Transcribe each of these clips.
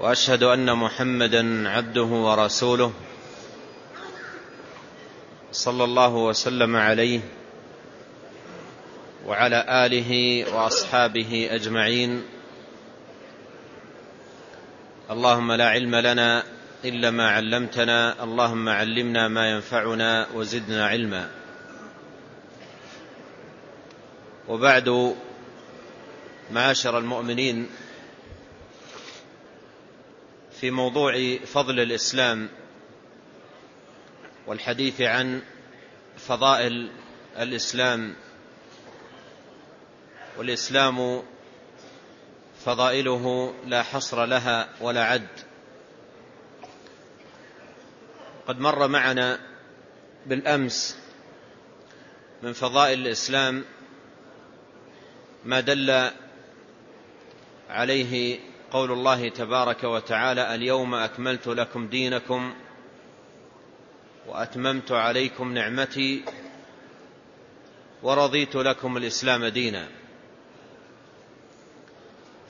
وأشهد أن محمدا عبده ورسوله صلى الله وسلم عليه وعلى آله وأصحابه أجمعين. اللهم لا علم لنا إلا ما علمتنا اللهم علمنا ما ينفعنا وزدنا علما. وبعد معاشر المؤمنين في موضوع فضل الإسلام والحديث عن فضائل الإسلام. والإسلام فضائله لا حصر لها ولا عد. قد مر معنا بالأمس من فضائل الإسلام ما دل عليه قول الله تبارك وتعالى اليوم أكملت لكم دينكم وأتممت عليكم نعمتي ورضيت لكم الإسلام دينا.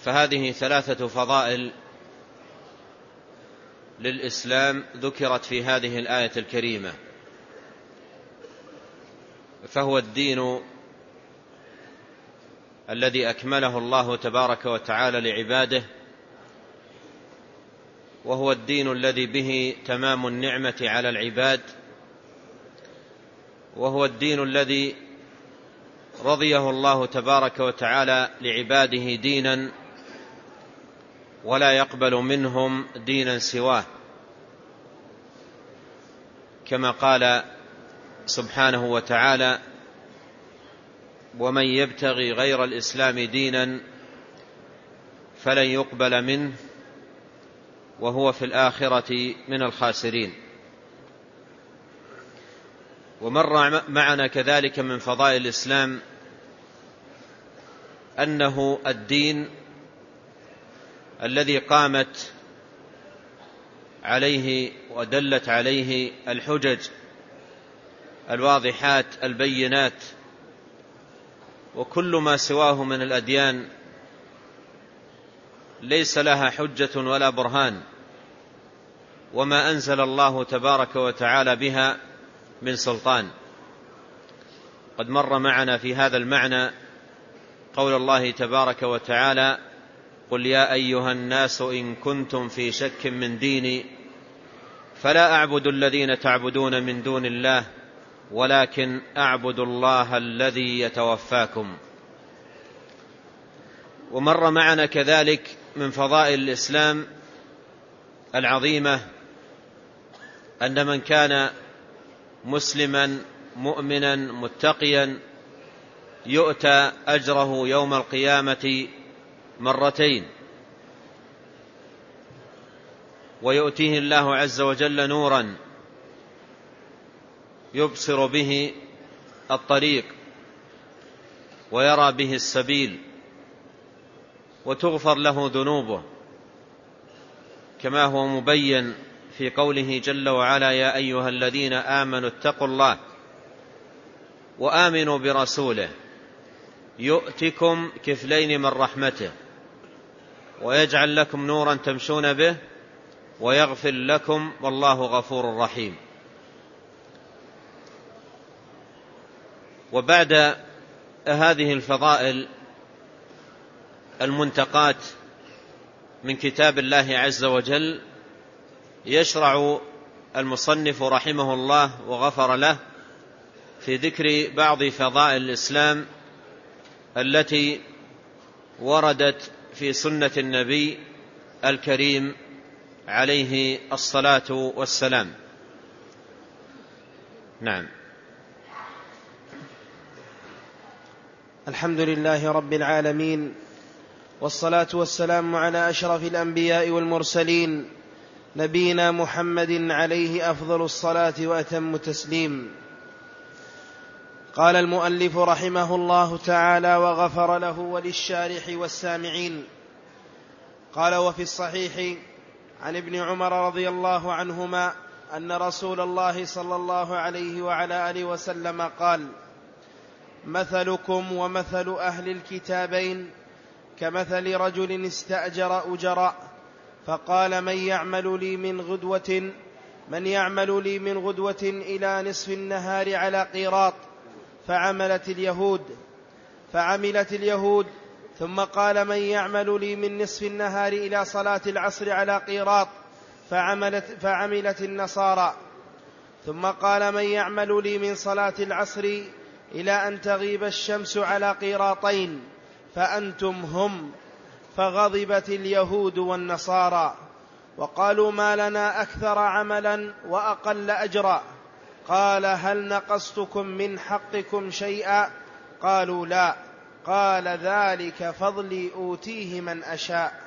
فهذه ثلاثة فضائل للإسلام ذكرت في هذه الآية الكريمة. فهو الدين الذي أكمله الله تبارك وتعالى لعباده وهو الدين الذي به تمام النعمة على العباد وهو الدين الذي رضيه الله تبارك وتعالى لعباده دينا ولا يقبل منهم دينا سواه. كما قال سبحانه وتعالى ومن يبتغي غير الإسلام دينا فلن يقبل منه وهو في الآخرة من الخاسرين. ومر معنا كذلك من فضائل الإسلام أنه الدين الذي قامت عليه ودلت عليه الحجج الواضحات البينات وكل ما سواه من الأديان ليس لها حجة ولا برهان. وما أنزل الله تبارك وتعالى بها من سلطان. قد مر معنا في هذا المعنى قول الله تبارك وتعالى قل يا أيها الناس إن كنتم في شك من ديني فلا أعبد الذين تعبدون من دون الله ولكن أعبد الله الذي يتوفاكم. ومر معنا كذلك من فضائل الإسلام العظيمة أن من كان مسلما مؤمنا متقيا يؤتى أجره يوم القيامة مرتين. ويؤتيه الله عز وجل نورا يبصر به الطريق ويرى به السبيل. وتغفر له ذنوبه. كما هو مبين في قوله جل وعلا يا أيها الذين آمنوا اتقوا الله وآمنوا برسوله يؤتكم كفلين من رحمته ويجعل لكم نورا تمشون به ويغفر لكم والله غفور رحيم. وبعد هذه الفضائل المنتقات من كتاب الله عز وجل يشرع المصنف رحمه الله وغفر له في ذكر بعض فضائل الإسلام التي وردت في سنة النبي الكريم عليه الصلاة والسلام. نعم. الحمد لله رب العالمين والصلاة والسلام على أشرف الأنبياء والمرسلين نبينا محمد عليه أفضل الصلاة وأتم التسليم. قال المؤلف رحمه الله تعالى وغفر له وللشارح والسامعين قال وفي الصحيح عن ابن عمر رضي الله عنهما أن رسول الله صلى الله عليه وعلى آله وسلم قال مثلكم ومثل أهل الكتابين كمثل رجل استأجر اجراء فقال من يعمل لي من غدوة؟ من يعمل لي من غدوة إلى نصف النهار على قيراط؟ فعملت اليهود. فعملت اليهود. ثم قال من يعمل لي من نصف النهار إلى صلاة العصر على قيراط؟ فعملت, فعملت النصارى. ثم قال من يعمل لي من صلاة العصر إلى أن تغيب الشمس على قيراطين؟ فأنتم هم فغضبت اليهود والنصارى وقالوا ما لنا أكثر عملا وأقل اجرا. قال هل نقصتكم من حقكم شيئا؟ قالوا لا. قال ذلك فضلي أوتيه من أشاء.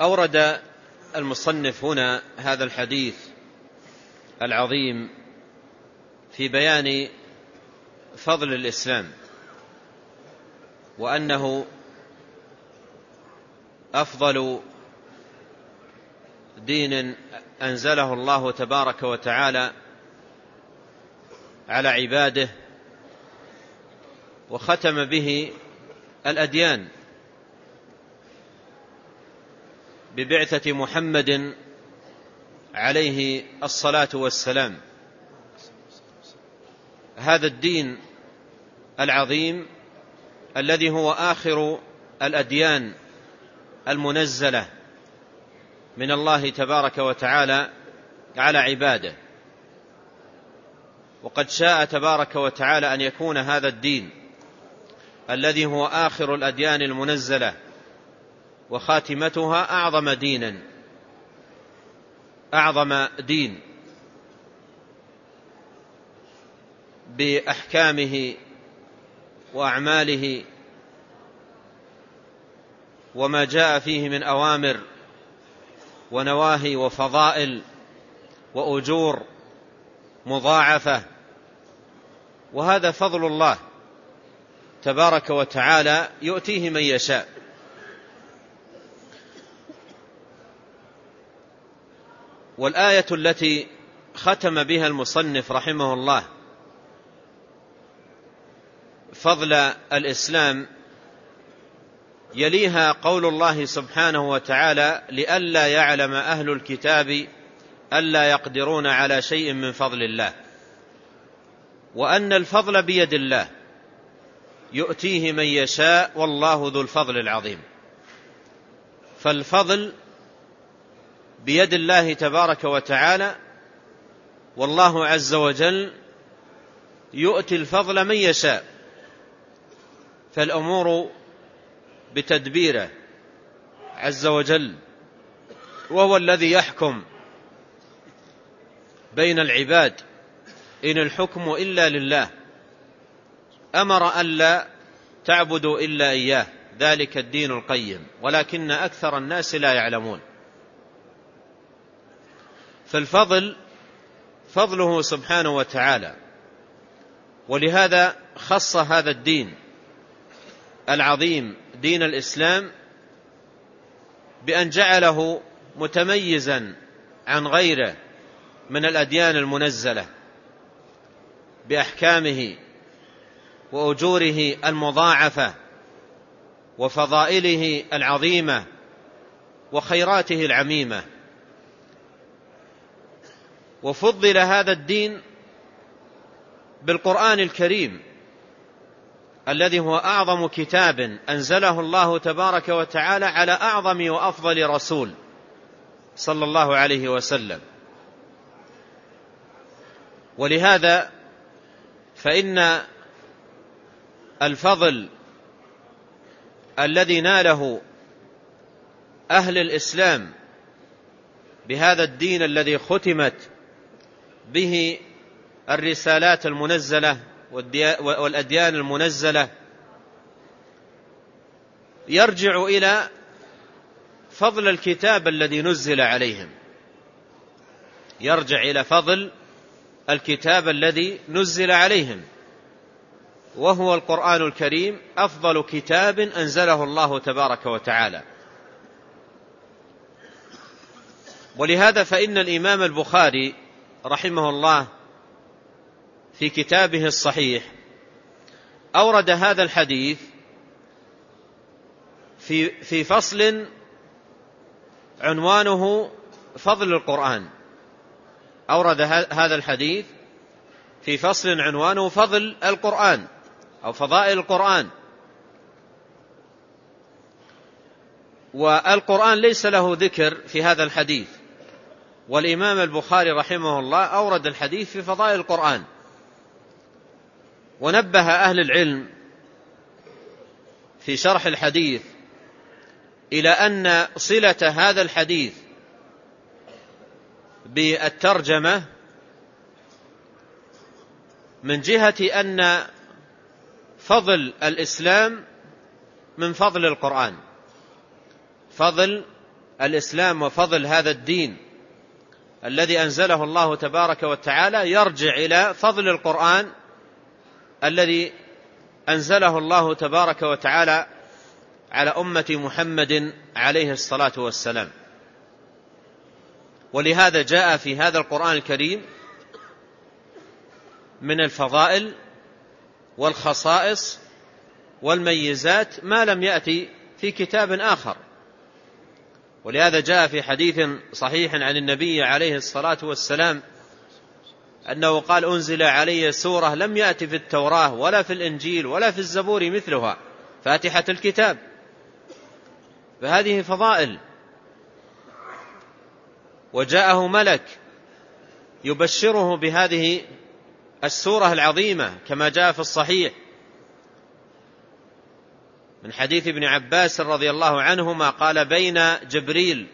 أورد المصنف هنا هذا الحديث العظيم في بيان فضل الإسلام. وأنه أفضل دين أنزله الله تبارك وتعالى على عباده وختم به الأديان ببعثة محمد عليه الصلاة والسلام. هذا الدين العظيم الذي هو آخر الأديان المنزلة من الله تبارك وتعالى على عباده. وقد شاء تبارك وتعالى أن يكون هذا الدين الذي هو آخر الأديان المنزلة وخاتمتها أعظم دينا أعظم دين بأحكامه وأعماله وما جاء فيه من أوامر ونواهي وفضائل وأجور مضاعفة. وهذا فضل الله تبارك وتعالى يؤتيه من يشاء. والآية التي ختم بها المصنف رحمه الله فضل الإسلام يليها قول الله سبحانه وتعالى لئلا يعلم أهل الكتاب ألا يقدرون على شيء من فضل الله وأن الفضل بيد الله يؤتيه من يشاء والله ذو الفضل العظيم. فالفضل بيد الله تبارك وتعالى والله عز وجل يؤتي الفضل من يشاء فالأمور بتدبيره عز وجل وهو الذي يحكم بين العباد إن الحكم إلا لله أمر الا تعبدوا إلا إياه ذلك الدين القيم ولكن أكثر الناس لا يعلمون. فالفضل فضله سبحانه وتعالى ولهذا خص هذا الدين العظيم دين الإسلام بأن جعله متميزا عن غيره من الأديان المنزلة بأحكامه وأجوره المضاعفة وفضائله العظيمة وخيراته العميمة. وفضل هذا الدين بالقرآن الكريم الذي هو أعظم كتاب أنزله الله تبارك وتعالى على أعظم وأفضل رسول صلى الله عليه وسلم. ولهذا فإن الفضل الذي ناله أهل الإسلام بهذا الدين الذي ختمت به الرسالات المنزلة والأديان المنزلة. يرجع إلى فضل الكتاب الذي نزل عليهم. يرجع إلى فضل الكتاب الذي نزل عليهم. وهو القرآن الكريم أفضل كتاب أنزله الله تبارك وتعالى. ولهذا فإن الإمام البخاري رحمه الله في كتابه الصحيح أورد هذا الحديث في في فصل عنوانه فضل القرآن. أورد هذا الحديث في فصل عنوانه فضل القرآن أو فضائل القرآن. والقرآن ليس له ذكر في هذا الحديث. والإمام البخاري رحمه الله أورد الحديث في فضائل القرآن. ونبه أهل العلم في شرح الحديث إلى أن صلة هذا الحديث بالترجمة من جهة أن فضل الإسلام من فضل القرآن. فضل الإسلام وفضل هذا الدين الذي أنزله الله تبارك وتعالى يرجع إلى فضل القرآن الذي أنزله الله تبارك وتعالى على أمة محمد عليه الصلاة والسلام. ولهذا جاء في هذا القرآن الكريم من الفضائل والخصائص والميزات ما لم يأتي في كتاب آخر. ولهذا جاء في حديث صحيح عن النبي عليه الصلاة والسلام أنه قال أنزل علي سورة لم يأتي في التوراة ولا في الإنجيل ولا في الزبور مثلها. فاتحة الكتاب. فهذه فضائل. وجاءه ملك يبشره بهذه السورة العظيمة كما جاء في الصحيح. من حديث ابن عباس رضي الله عنهما قال بين جبريل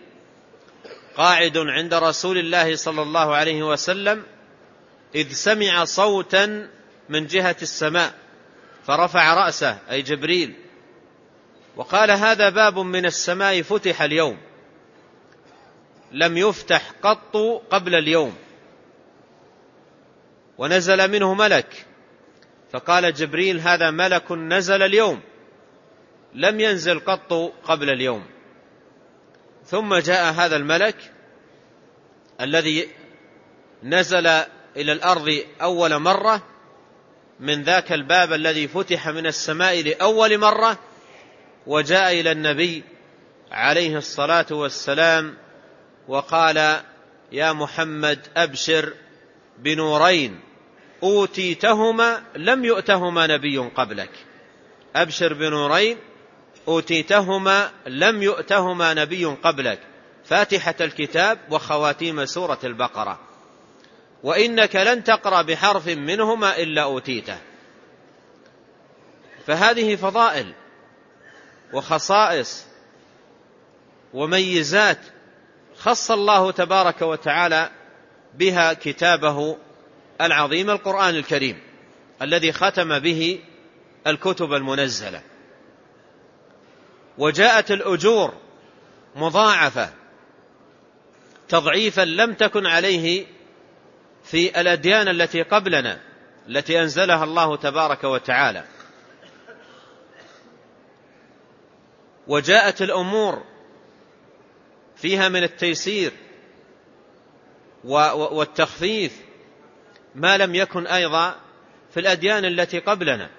قاعد عند رسول الله صلى الله عليه وسلم إذ سمع صوتا من جهة السماء فرفع رأسه أي جبريل وقال هذا باب من السماء فتح اليوم لم يفتح قط قبل اليوم ونزل منه ملك. فقال جبريل هذا ملك نزل اليوم لم ينزل قط قبل اليوم. ثم جاء هذا الملك الذي نزل إلى الأرض أول مرة من ذاك الباب الذي فتح من السماء لأول مرة وجاء إلى النبي عليه الصلاة والسلام وقال يا محمد أبشر بنورين أوتيتهما لم يؤتهما نبي قبلك. أبشر بنورين أوتيتهما لم يؤتهما نبي قبلك. فاتحة الكتاب وخواتيم سورة البقرة. وإنك لن تقرأ بحرف منهما إلا أوتيته. فهذه فضائل وخصائص وميزات خص الله تبارك وتعالى بها كتابه العظيم القرآن الكريم الذي ختم به الكتب المنزلة. وجاءت الأجور مضاعفة تضعيفا لم تكن عليه في الأديان التي قبلنا التي أنزلها الله تبارك وتعالى. وجاءت الأمور فيها من التيسير والتخفيف ما لم يكن أيضا في الأديان التي قبلنا.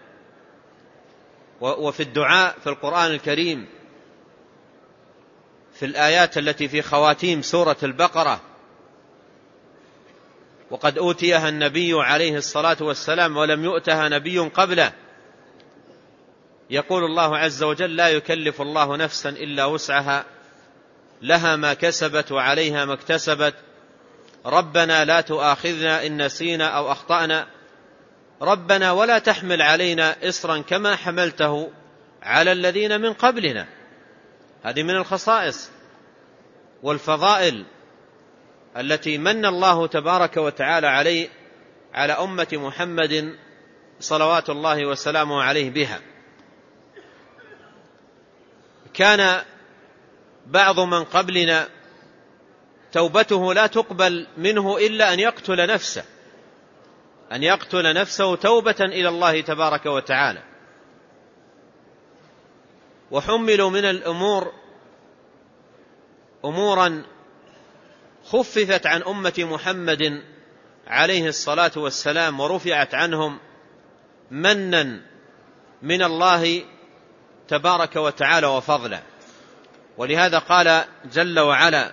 وفي الدعاء في القرآن الكريم في الآيات التي في خواتيم سورة البقرة وقد أوتيها النبي عليه الصلاة والسلام ولم يؤتها نبي قبله. يقول الله عز وجل لا يكلف الله نفسا إلا وسعها. لها ما كسبت وعليها ما اكتسبت. ربنا لا تؤاخذنا إن نسينا أو أخطأنا. ربنا ولا تحمل علينا إصرا كما حملته على الذين من قبلنا. هذه من الخصائص والفضائل. التي من الله تبارك وتعالى عليه على أمة محمد صلوات الله وسلامه عليه بها. كان بعض من قبلنا توبته لا تقبل منه إلا أن يقتل نفسه أن يقتل نفسه توبة إلى الله تبارك وتعالى. وحملوا من الأمور أمورا خففت عن أمة محمد عليه الصلاة والسلام ورفعت عنهم منا من الله تبارك وتعالى وفضلا ولهذا قال جل وعلا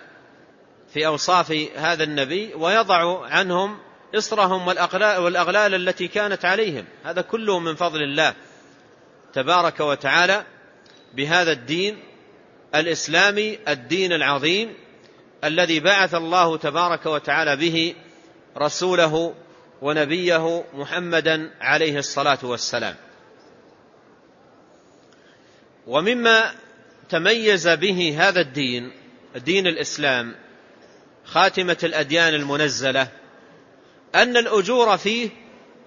في أوصاف هذا النبي ويضع عنهم إصرهم والأغلال التي كانت عليهم. هذا كله من فضل الله تبارك وتعالى بهذا الدين الإسلامي الدين العظيم الذي بعث الله تبارك وتعالى به رسوله ونبيه محمدا عليه الصلاة والسلام. ومما تميز به هذا الدين دين الإسلام خاتمة الأديان المنزلة أن الأجور فيه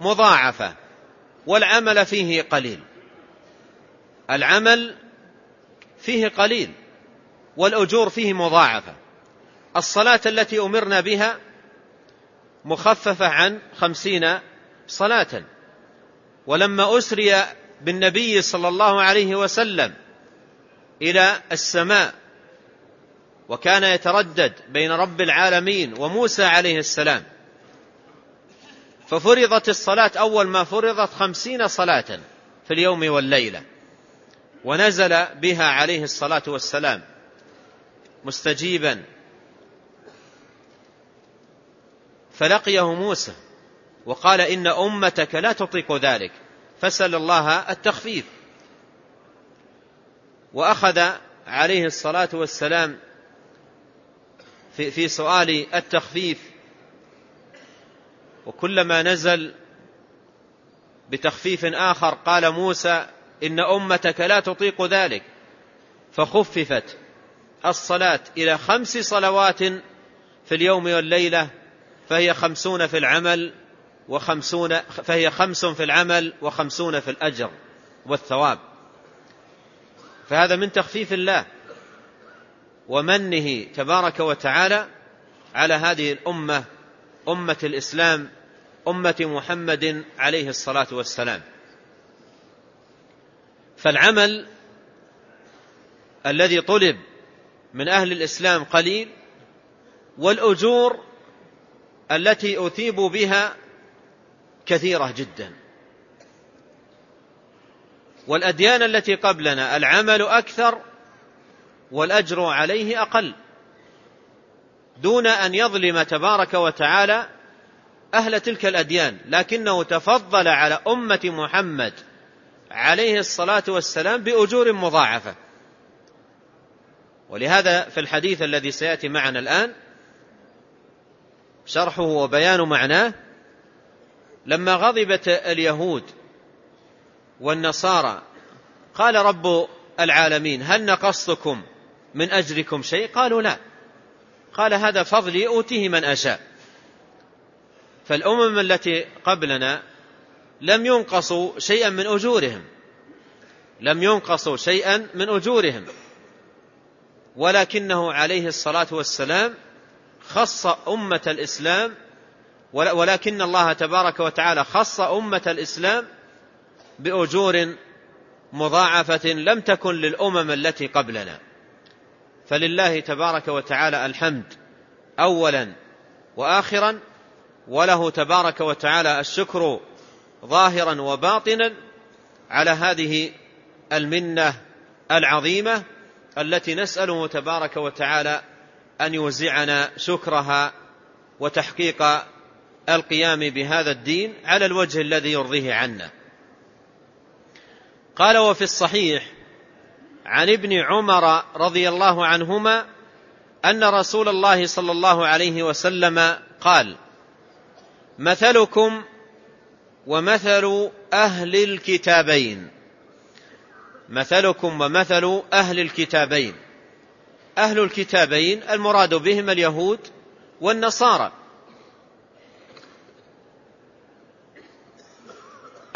مضاعفة والعمل فيه قليل. العمل فيه قليل والأجور فيه مضاعفة. الصلاة التي أمرنا بها مخففة عن خمسين صلاة. ولما أسري بالنبي صلى الله عليه وسلم إلى السماء وكان يتردد بين رب العالمين وموسى عليه السلام ففرضت الصلاة أول ما فرضت خمسين صلاة في اليوم والليلة ونزل بها عليه الصلاة والسلام مستجيبا فلقيه موسى وقال إن أمتك لا تطيق ذلك فسل الله التخفيف. وأخذ عليه الصلاة والسلام في, في سؤال التخفيف وكلما نزل بتخفيف آخر قال موسى إن أمتك لا تطيق ذلك فخففت الصلاة إلى خمس صلوات في اليوم والليلة فهي خمسون في العمل وخمسون فهي خمس في العمل وخمسون في الأجر والثواب. فهذا من تخفيف الله ومنه تبارك وتعالى على هذه الأمة أمة الإسلام أمة محمد عليه الصلاة والسلام. فالعمل الذي طلب من أهل الإسلام قليل والأجور التي أثيبوا بها كثيرة جدا. والأديان التي قبلنا العمل أكثر والأجر عليه أقل. دون أن يظلم تبارك وتعالى أهل تلك الأديان لكنه تفضل على أمة محمد عليه الصلاة والسلام بأجور مضاعفة. ولهذا في الحديث الذي سيأتي معنا الآن شرحه وبيان معناه لما غضبت اليهود والنصارى قال رب العالمين هل نقصتكم من أجركم شيء؟ قالوا لا. قال هذا فضلي أوتيه من أشاء. فالأمم التي قبلنا لم ينقصوا شيئا من أجورهم. لم ينقصوا شيئا من أجورهم. ولكنه عليه الصلاة والسلام خص أمة الإسلام ولكن الله تبارك وتعالى خص أمة الإسلام بأجور مضاعفة لم تكن للأمم التي قبلنا. فلله تبارك وتعالى الحمد أولا. وآخرا وله تبارك وتعالى الشكر ظاهرا وباطنا على هذه المنة العظيمة التي نسأله تبارك وتعالى أن يوزعنا شكرها وتحقيق القيام بهذا الدين على الوجه الذي يرضيه عنا. قال وفي الصحيح عن ابن عمر رضي الله عنهما أن رسول الله صلى الله عليه وسلم قال مثلكم ومثل أهل الكتابين. مثلكم ومثل أهل الكتابين. أهل الكتابين المراد بهم اليهود والنصارى.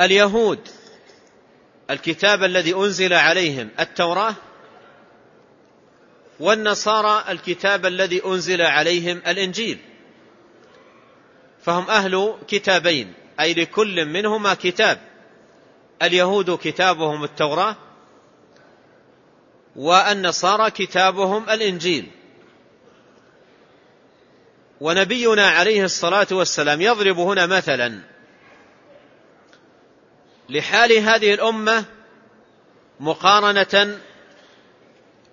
اليهود الكتاب الذي أنزل عليهم التوراة والنصارى الكتاب الذي أنزل عليهم الإنجيل. فهم أهل كتابين أي لكل منهما كتاب. اليهود كتابهم التوراة والنصارى كتابهم الإنجيل. ونبينا عليه الصلاة والسلام يضرب هنا مثلا. لحال هذه الأمة مقارنة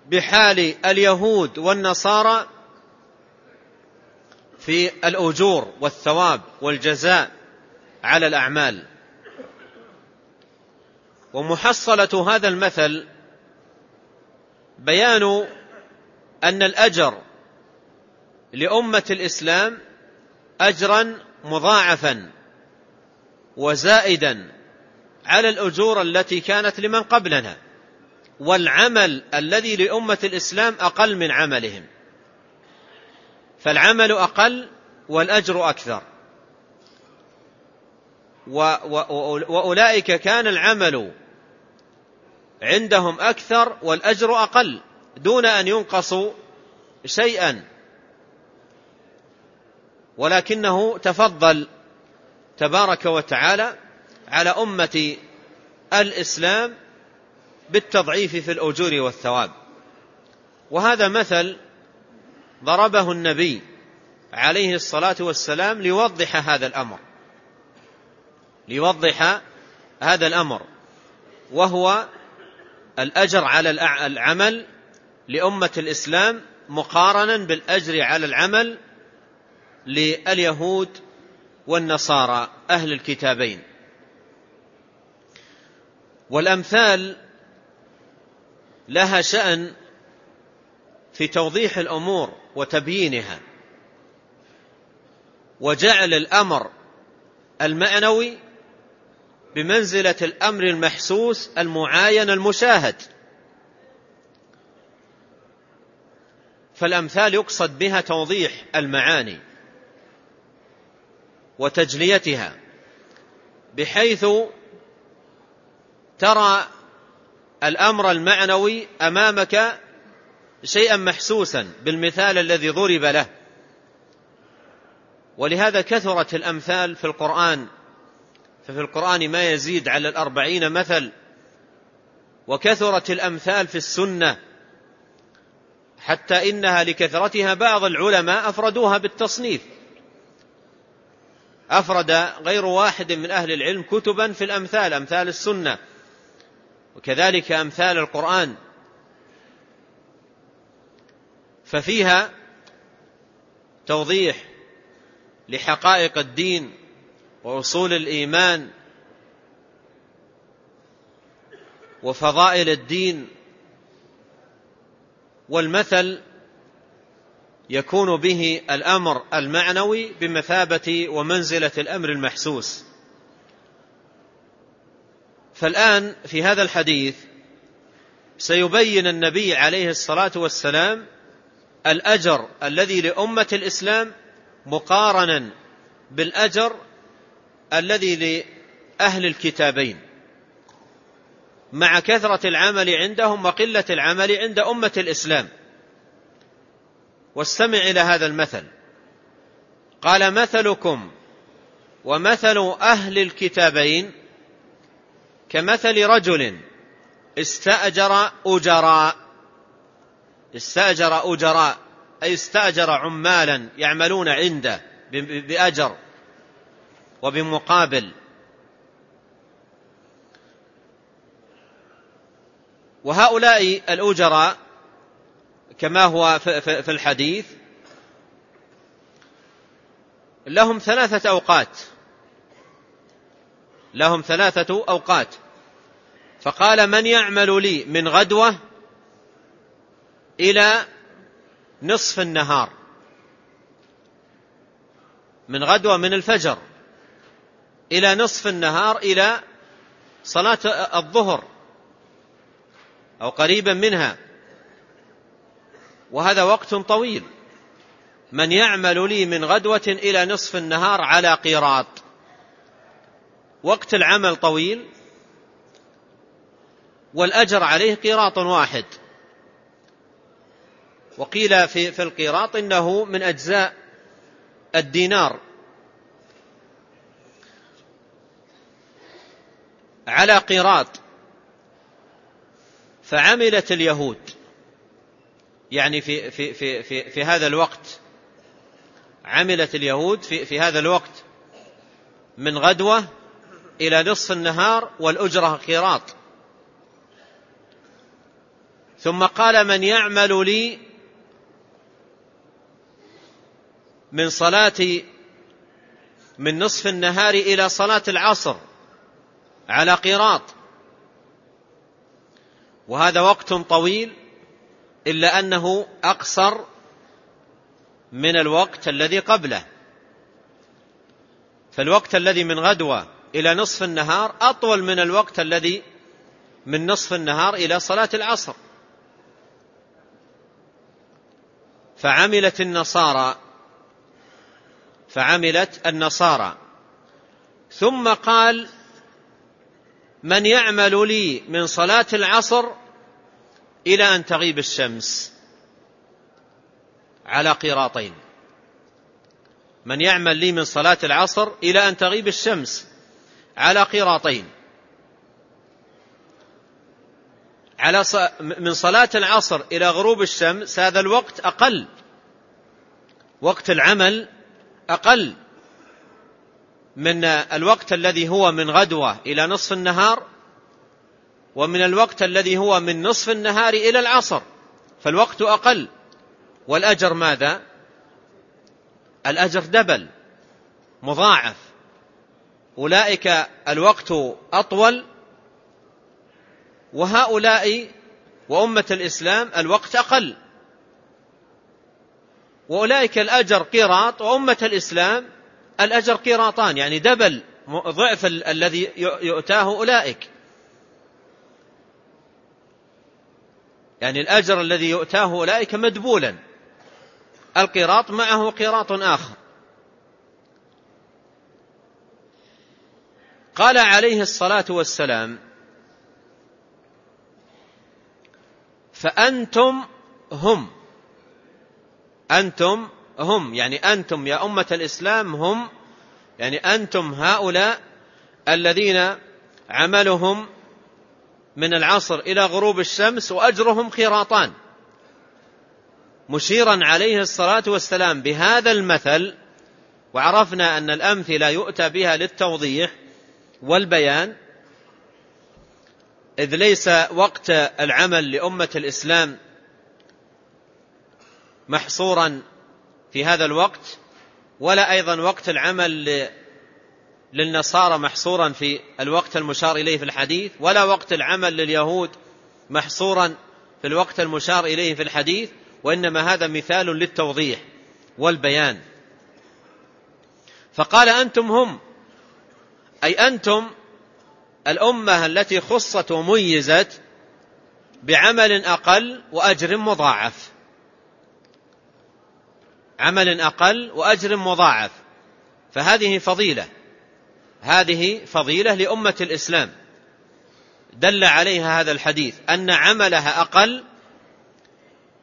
بحال اليهود والنصارى في الأجور والثواب والجزاء على الأعمال. ومحصلة هذا المثل بيان أن الأجر لأمة الإسلام أجرا مضاعفا وزائدا على الأجور التي كانت لمن قبلنا والعمل الذي لأمة الإسلام أقل من عملهم. فالعمل أقل والأجر أكثر. وأولئك كان العمل عندهم أكثر والأجر أقل دون أن ينقصوا شيئا. ولكنه تفضل تبارك وتعالى على أمة الإسلام بالتضعيف في الأجور والثواب. وهذا مثل ضربه النبي عليه الصلاة والسلام ليوضح هذا الأمر. ليوضح هذا الأمر. وهو الأجر على العمل لأمة الإسلام مقارنا بالأجر على العمل لليهود والنصارى أهل الكتابين. والأمثال لها شأن في توضيح الأمور وتبيينها. وجعل الأمر المعنوي بمنزلة الأمر المحسوس المعاين المشاهد. فالأمثال يقصد بها توضيح المعاني وتجليتها بحيث ترى الأمر المعنوي أمامك شيئا محسوسا بالمثال الذي ضرب له. ولهذا كثرت الأمثال في القرآن ففي القرآن ما يزيد على الأربعين مثل وكثرت الأمثال في السنة حتى إنها لكثرتها بعض العلماء أفردوها بالتصنيف. أفرد غير واحد من أهل العلم كتبا في الأمثال أمثال السنة. وكذلك أمثال القرآن. ففيها توضيح لحقائق الدين وأصول الإيمان وفضائل الدين والمثل يكون به الأمر المعنوي بمثابة ومنزلة الأمر المحسوس. فالآن في هذا الحديث سيبين النبي عليه الصلاة والسلام الأجر الذي لأمة الإسلام مقارنا بالأجر الذي لأهل الكتابين مع كثرة العمل عندهم وقلة العمل عند أمة الإسلام. واستمع إلى هذا المثل. قال مثلكم ومثل أهل الكتابين كمثل رجل استأجر أجراء استأجر أجراء أي استأجر عمالا يعملون عنده بأجر وبمقابل. وهؤلاء الأجراء كما هو في الحديث لهم ثلاثة أوقات. لهم ثلاثة أوقات. فقال من يعمل لي من غدوة إلى نصف النهار. من غدوة من الفجر. إلى نصف النهار إلى صلاة الظهر أو قريبا منها. وهذا وقت طويل. من يعمل لي من غدوة إلى نصف النهار على قيراط. وقت العمل طويل. والأجر عليه قيراط واحد. وقيل في, في القيراط إنه من أجزاء الدينار. على قيراط فعملت اليهود. يعني في, في, في, في, في هذا الوقت عملت اليهود في, في هذا الوقت من غدوة إلى نصف النهار والأجرة قيراط. ثم قال من يعمل لي من صلاة من نصف النهار إلى صلاة العصر. على قيراط. وهذا وقت طويل إلا أنه أقصر من الوقت الذي قبله. فالوقت الذي من غدوة إلى نصف النهار أطول من الوقت الذي من نصف النهار إلى صلاة العصر. فعملت النصارى فعملت النصارى. ثم قال من يعمل لي من صلاة العصر إلى أن تغيب الشمس. على قيراطين من يعمل لي من صلاة العصر إلى أن تغيب الشمس. على قيراطين على من صلاة العصر إلى غروب الشمس هذا الوقت أقل. وقت العمل أقل. من الوقت الذي هو من غدوة إلى نصف النهار ومن الوقت الذي هو من نصف النهار إلى العصر فالوقت أقل. والأجر ماذا؟ الأجر دبل مضاعف. أولئك الوقت أطول وهؤلاء وأمة الإسلام الوقت أقل. وأولئك الأجر قيراط وأمة الإسلام الأجر قيراطان يعني دبل ضعف الذي يؤتاه أولئك. يعني الأجر الذي يؤتاه أولئك مدبولا. القيراط معه قيراط آخر. قال عليه الصلاة والسلام فأنتم هم أنتم هم يعني أنتم يا أمة الإسلام هم يعني أنتم هؤلاء الذين عملهم من العصر إلى غروب الشمس وأجرهم خراطان. مشيرا عليه الصلاة والسلام بهذا المثل وعرفنا أن الأمثلة يؤتى بها للتوضيح والبيان إذ ليس وقت العمل لأمة الإسلام محصورا في هذا الوقت ولا أيضا وقت العمل للنصارى محصورا في الوقت المشار إليه في الحديث ولا وقت العمل لليهود محصورا في الوقت المشار إليه في الحديث وإنما هذا مثال للتوضيح والبيان. فقال أنتم هم أي أنتم الأمة التي خصت وميزت بعمل أقل وأجر مضاعف. عمل أقل وأجر مضاعف. فهذه فضيلة. هذه فضيلة لأمة الإسلام. دل عليها هذا الحديث أن عملها أقل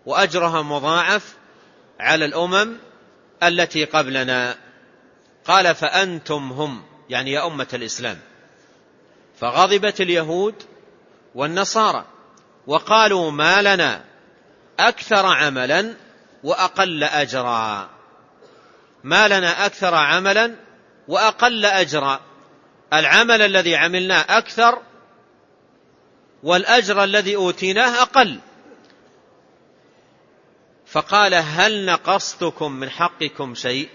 وأجرها مضاعف على الأمم التي قبلنا. قال فأنتم هم. يعني يا أمة الإسلام. فغضبت اليهود والنصارى وقالوا ما لنا. أكثر عملا وأقل أجرا. ما لنا أكثر عملا وأقل أجرا. العمل الذي عملناه أكثر والأجر الذي أوتيناه أقل. فقال هل نقصتكم من حقكم شيء؟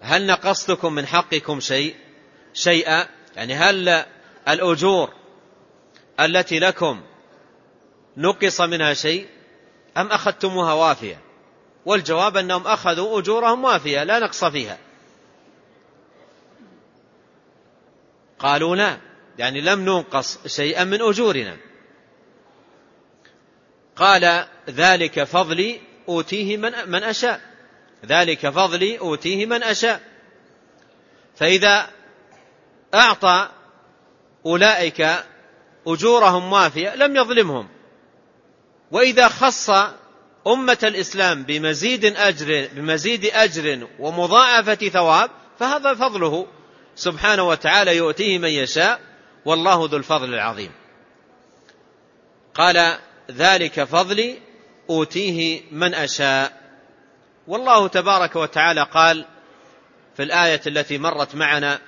هل نقصتكم من حقكم شيء؟ شيئا. يعني هل الأجور التي لكم نقص منها شيء؟ أم أخذتموها وافية؟ والجواب أنهم أخذوا أجورهم وافية لا نقص فيها. قالوا لا يعني لم ننقص شيئا من أجورنا. قال ذلك فضلي أوتيه من, من أشاء. ذلك فضلي أوتيه من أشاء. فإذا أعطى أولئك أجورهم وافية لم يظلمهم. وإذا خص أمة الإسلام بمزيد أجر بمزيد أجر ومضاعفة ثواب فهذا فضله سبحانه وتعالى يؤتيه من يشاء والله ذو الفضل العظيم. قال ذلك فضلي أوتيه من أشاء. والله تبارك وتعالى قال في الآية التي مرت معنا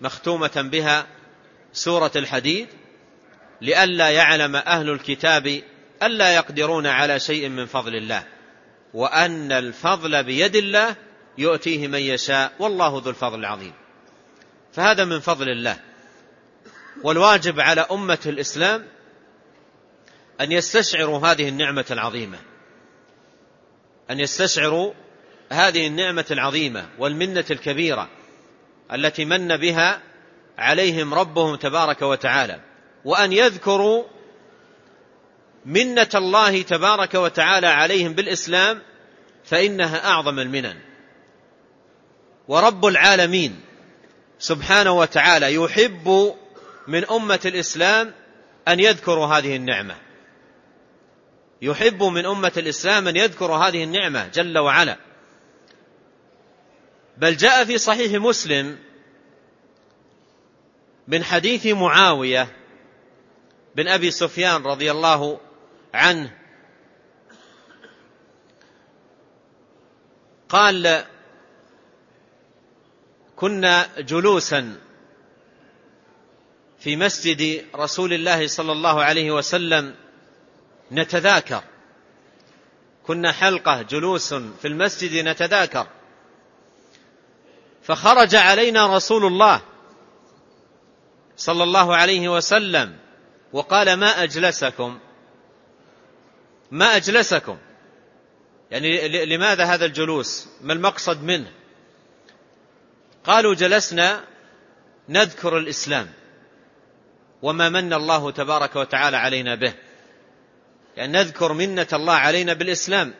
مختومة بها سورة الحديد لئلا يعلم أهل الكتاب ألا يقدرون على شيء من فضل الله وأن الفضل بيد الله يؤتيه من يشاء والله ذو الفضل العظيم. فهذا من فضل الله. والواجب على أمة الإسلام أن يستشعروا هذه النعمة العظيمة. أن يستشعروا هذه النعمة العظيمة والمنة الكبيرة التي من بها عليهم ربهم تبارك وتعالى وأن يذكروا منة الله تبارك وتعالى عليهم بالإسلام فإنها أعظم المنن. ورب العالمين سبحانه وتعالى يحب من أمة الإسلام أن يذكروا هذه النعمة. يحب من أمة الإسلام أن يذكروا هذه النعمة جل وعلا. بل جاء في صحيح مسلم من حديث معاوية بن أبي سفيان رضي الله عنه قال كنا جلوسا في مسجد رسول الله صلى الله عليه وسلم نتذاكر. كنا حلقة جلوس في المسجد نتذاكر. فخرج علينا رسول الله صلى الله عليه وسلم وقال ما أجلسكم؟ ما أجلسكم. يعني لماذا هذا الجلوس؟ ما المقصد منه؟ قالوا جلسنا نذكر الإسلام وما من الله تبارك وتعالى علينا به. يعني نذكر منة الله علينا بالإسلام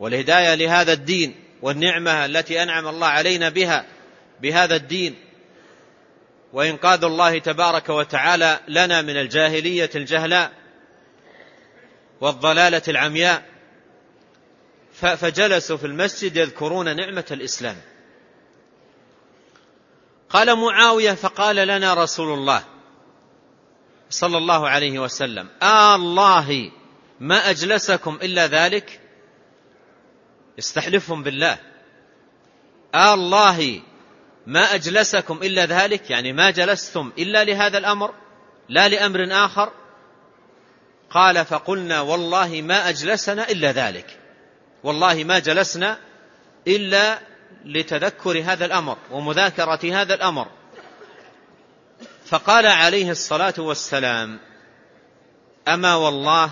والهداية لهذا الدين والنعمة التي أنعم الله علينا بها بهذا الدين. وإنقاذ الله تبارك وتعالى لنا من الجاهلية الجهلاء. والضلالة العمياء. فجلسوا في المسجد يذكرون نعمة الإسلام. قال معاوية فقال لنا رسول الله صلى الله عليه وسلم آه الله ما أجلسكم إلا ذلك؟ استحلفهم بالله. آه الله ما أجلسكم إلا ذلك؟ يعني ما جلستم إلا لهذا الأمر؟ لا لأمر آخر؟ قال فقلنا والله ما أجلسنا إلا ذلك. والله ما جلسنا إلا لتذكر هذا الأمر ومذاكرة هذا الأمر. فقال عليه الصلاة والسلام أما والله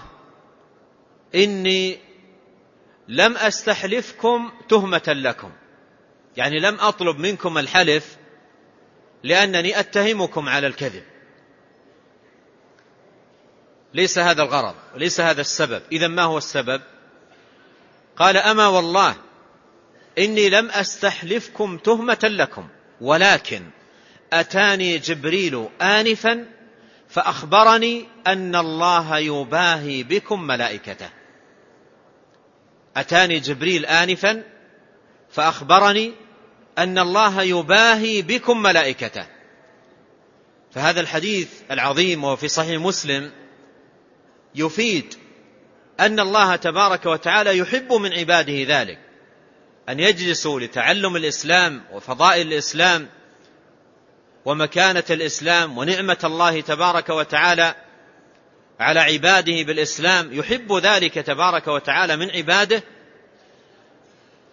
إني لم أستحلفكم تهمة لكم. يعني لم أطلب منكم الحلف لأنني أتهمكم على الكذب. ليس هذا الغرض وليس هذا السبب. إذا ما هو السبب؟ قال أما والله إني لم أستحلفكم تهمة لكم ولكن أتاني جبريل آنفا فأخبرني أن الله يباهي بكم ملائكته. أتاني جبريل آنفا فأخبرني أن الله يباهي بكم ملائكته. فهذا الحديث العظيم وفي صحيح مسلم يفيد أن الله تبارك وتعالى يحب من عباده ذلك. أن يجلسوا لتعلم الإسلام وفضائل الإسلام ومكانة الإسلام ونعمة الله تبارك وتعالى على عباده بالإسلام. يحب ذلك تبارك وتعالى من عباده.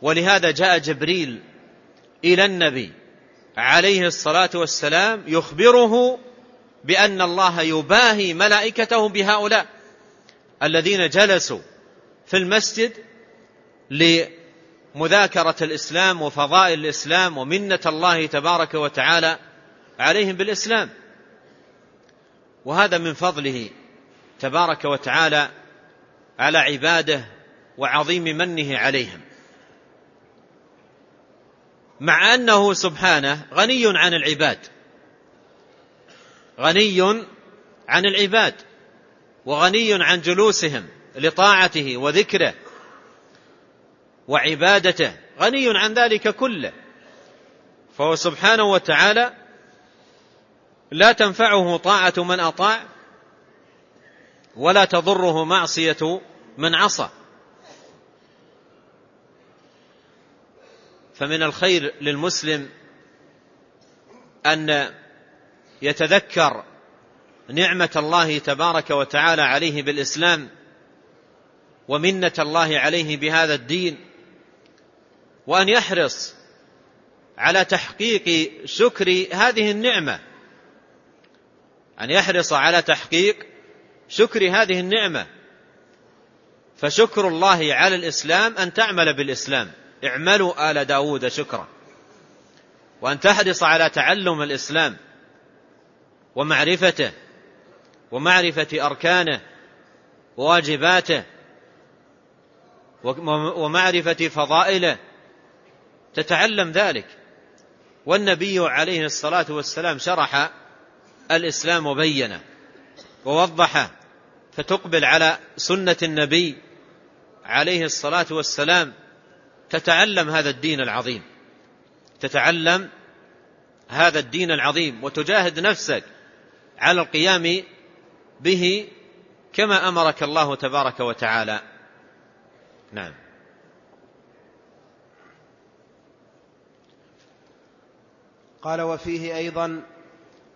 ولهذا جاء جبريل إلى النبي عليه الصلاة والسلام يخبره بأن الله يباهي ملائكته بهؤلاء. الذين جلسوا في المسجد لمذاكرة الإسلام وفضائل الإسلام ومنة الله تبارك وتعالى عليهم بالإسلام. وهذا من فضله تبارك وتعالى على عباده وعظيم منه عليهم. مع أنه سبحانه غني عن العباد. غني عن العباد. وغني عن جلوسهم لطاعته وذكره وعبادته غني عن ذلك كله. فهو سبحانه وتعالى لا تنفعه طاعة من أطاع ولا تضره معصية من عصى. فمن الخير للمسلم أن يتذكر نعمة الله تبارك وتعالى عليه بالإسلام ومنة الله عليه بهذا الدين وأن يحرص على تحقيق شكر هذه النعمة أن يحرص على تحقيق شكر هذه النعمة. فشكر الله على الإسلام أن تعمل بالإسلام. اعملوا آل داود شكرا. وأن تحرص على تعلم الإسلام ومعرفته. ومعرفة أركانه وواجباته ومعرفة فضائله. تتعلم ذلك. والنبي عليه الصلاة والسلام شرح الإسلام وبينه ووضحه فتقبل على سنة النبي عليه الصلاة والسلام تتعلم هذا الدين العظيم. تتعلم هذا الدين العظيم وتجاهد نفسك على القيام به كما أمرك الله تبارك وتعالى. نعم. قال وفيه أيضا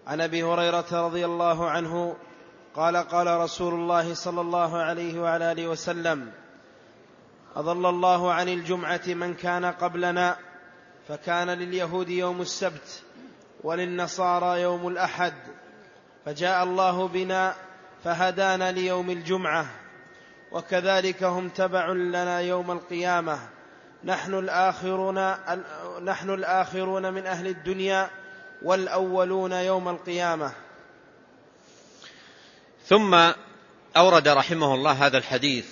عن أبي هريرة رضي الله عنه قال قال رسول الله صلى الله عليه وعلى آله وسلم أضل الله عن الجمعة من كان قبلنا فكان لليهود يوم السبت وللنصارى يوم الأحد فجاء الله بنا فهدانا ليوم الجمعة وكذلك هم تبع لنا يوم القيامة. نحن الآخرون نحن الآخرون من أهل الدنيا والأولون يوم القيامة. ثم أورد رحمه الله هذا الحديث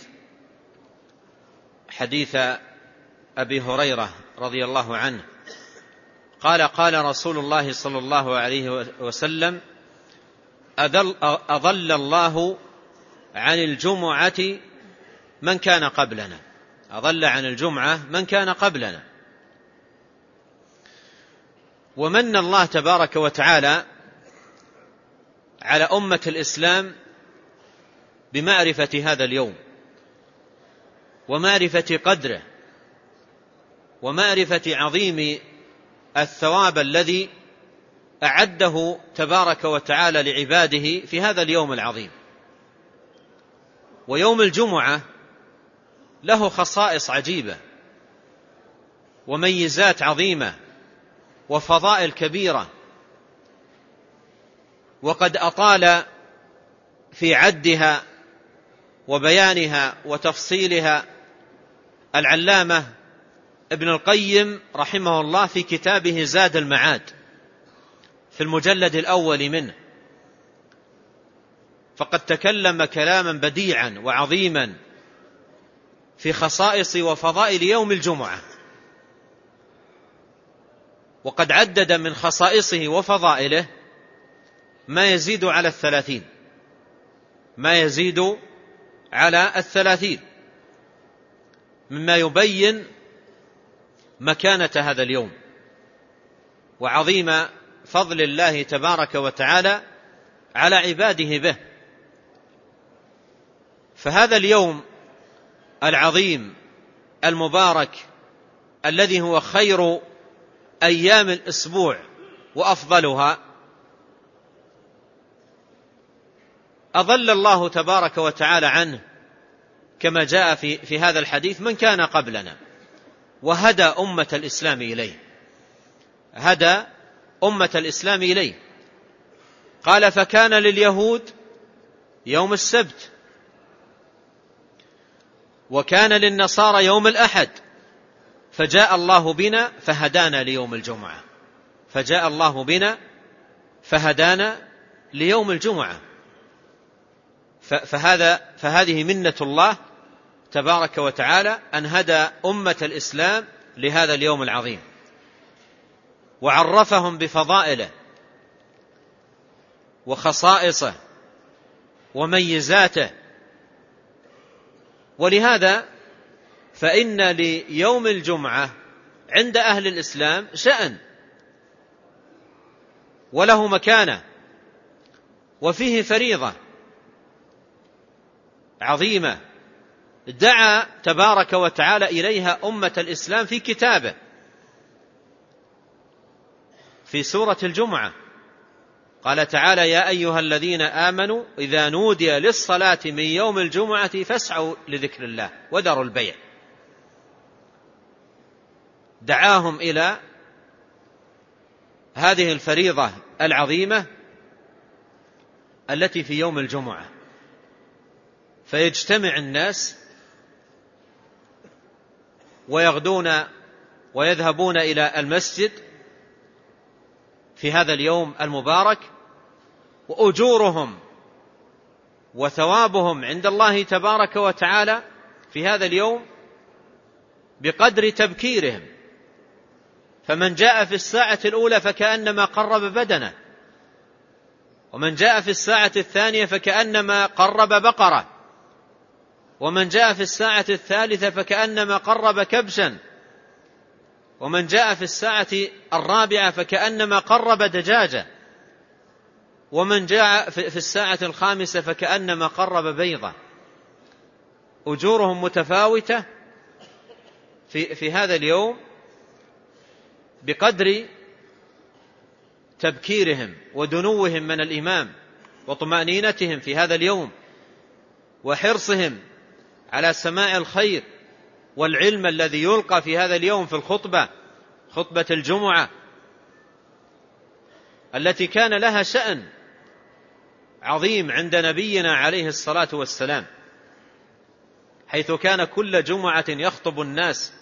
حديث أبي هريرة رضي الله عنه. قال قال رسول الله صلى الله عليه وسلم أضل, أضل الله عن الجمعة من كان قبلنا. أضل عن الجمعة من كان قبلنا. ومن الله تبارك وتعالى على أمة الإسلام بمعرفة هذا اليوم ومعرفة قدره ومعرفة عظيم الثواب الذي أعده تبارك وتعالى لعباده في هذا اليوم العظيم. ويوم الجمعة له خصائص عجيبة وميزات عظيمة وفضائل كبيرة. وقد أطال في عدها وبيانها وتفصيلها العلامة ابن القيم رحمه الله في كتابه زاد المعاد. في المجلد الأول منه. فقد تكلم كلاما بديعا وعظيما في خصائص وفضائل يوم الجمعة. وقد عدد من خصائصه وفضائله ما يزيد على الثلاثين. ما يزيد على الثلاثين. مما يبين مكانة هذا اليوم. وعظيم فضل الله تبارك وتعالى على عباده به. فهذا اليوم العظيم المبارك الذي هو خير أيام الأسبوع وأفضلها أضل الله تبارك وتعالى عنه كما جاء في في هذا الحديث من كان قبلنا وهدى أمة الإسلام إليه. هدى أمة الإسلام إليه. قال فكان لليهود يوم السبت وكان للنصارى يوم الأحد فجاء الله بنا فهدانا ليوم الجمعة. فجاء الله بنا فهدانا ليوم الجمعة. فهذا فهذه منة الله تبارك وتعالى أن هدى أمة الإسلام لهذا اليوم العظيم. وعرفهم بفضائله وخصائصه وميزاته. ولهذا فإن ليوم الجمعة عند أهل الإسلام شأن وله مكانة وفيه فريضة عظيمة. دعا تبارك وتعالى إليها أمة الإسلام في كتابه. في سورة الجمعة. قال تعالى يا أيها الذين آمنوا إذا نودي للصلاة من يوم الجمعة فاسعوا لذكر الله وذروا البيع. دعاهم إلى هذه الفريضة العظيمة التي في يوم الجمعة. فيجتمع الناس ويغدون ويذهبون إلى المسجد في هذا اليوم المبارك وأجورهم وثوابهم عند الله تبارك وتعالى في هذا اليوم بقدر تبكيرهم. فمن جاء في الساعة الأولى فكأنما قرب بدنه ومن جاء في الساعة الثانية فكأنما قرب بقرة ومن جاء في الساعة الثالثة فكأنما قرب كبشا ومن جاء في الساعة الرابعة فكأنما قرب دجاجة. ومن جاء في الساعة الخامسة فكأنما قرب بيضة. أجورهم متفاوتة في, في هذا اليوم بقدر تبكيرهم ودنوهم من الإمام وطمأنينتهم في هذا اليوم وحرصهم على سماع الخير والعلم الذي يلقى في هذا اليوم في الخطبة خطبة الجمعة التي كان لها شأن عظيم عند نبينا عليه الصلاة والسلام حيث كان كل جمعة يخطب الناس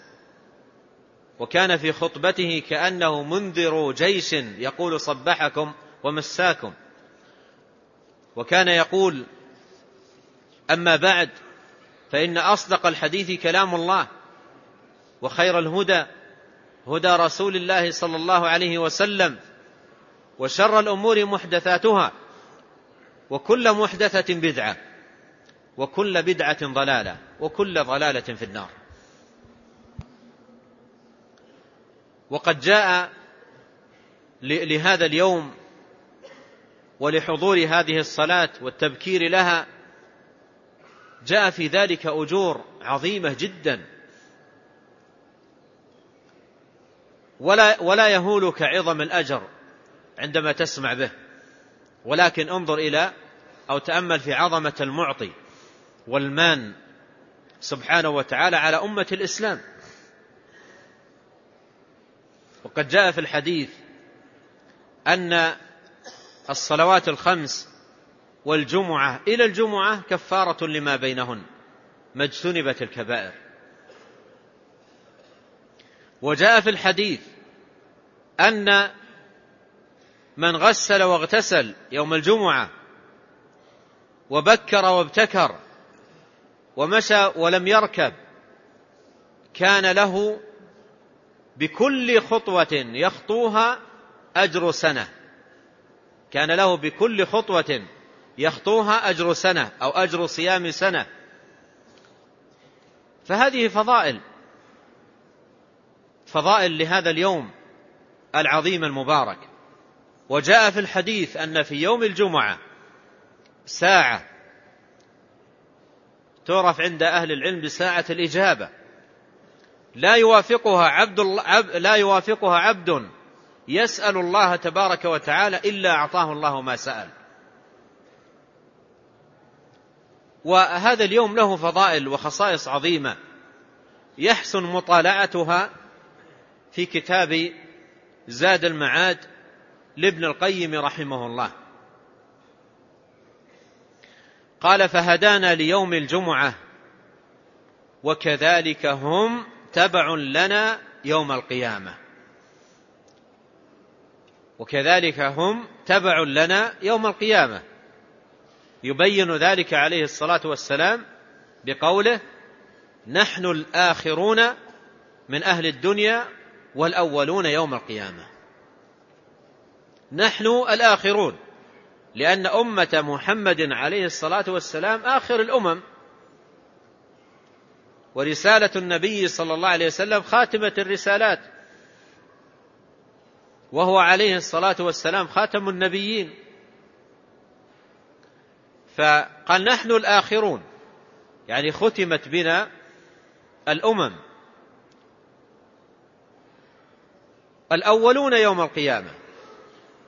وكان في خطبته كأنه منذر جيش يقول صبحكم ومساكم وكان يقول أما بعد فإن أصدق الحديث كلام الله وخير الهدى هدى رسول الله صلى الله عليه وسلم وشر الأمور محدثاتها وكل محدثة بدعة وكل بدعة ضلالة وكل ضلالة في النار. وقد جاء لهذا اليوم ولحضور هذه الصلاة والتبكير لها جاء في ذلك أجور عظيمة جدا. ولا ولا يهولك عظم الأجر عندما تسمع به. ولكن انظر إلى أو تأمل في عظمة المعطي والمان سبحانه وتعالى على أمة الإسلام. وقد جاء في الحديث أن الصلوات الخمس والجمعة إلى الجمعة كفارة لما بينهن. ما اجتنبت الكبائر. وجاء في الحديث أن من غسل واغتسل يوم الجمعة وبكر وابتكر ومشى ولم يركب كان له بكل خطوة يخطوها أجر سنة. كان له بكل خطوة يخطوها أجر سنة أو أجر صيام سنة. فهذه فضائل. فضائل لهذا اليوم العظيم المبارك. وجاء في الحديث أن في يوم الجمعة ساعة تعرف عند أهل العلم بساعة الإجابة. لا يوافقها عبد لا يوافقها عبد يسأل الله تبارك وتعالى إلا أعطاه الله ما سأل. وهذا اليوم له فضائل وخصائص عظيمة. يحسن مطالعتها في كتاب زاد المعاد لابن القيم رحمه الله. قال فهدانا ليوم الجمعة وكذلك هم تبع لنا يوم القيامة. وكذلك هم تبع لنا يوم القيامة. يبين ذلك عليه الصلاة والسلام بقوله نحن الآخرون من أهل الدنيا والأولون يوم القيامة. نحن الآخرون لأن أمة محمد عليه الصلاة والسلام آخر الأمم. ورسالة النبي صلى الله عليه وسلم خاتمة الرسالات وهو عليه الصلاة والسلام خاتم النبيين. فقال نحن الآخرون. يعني ختمت بنا الأمم. الأولون يوم القيامة.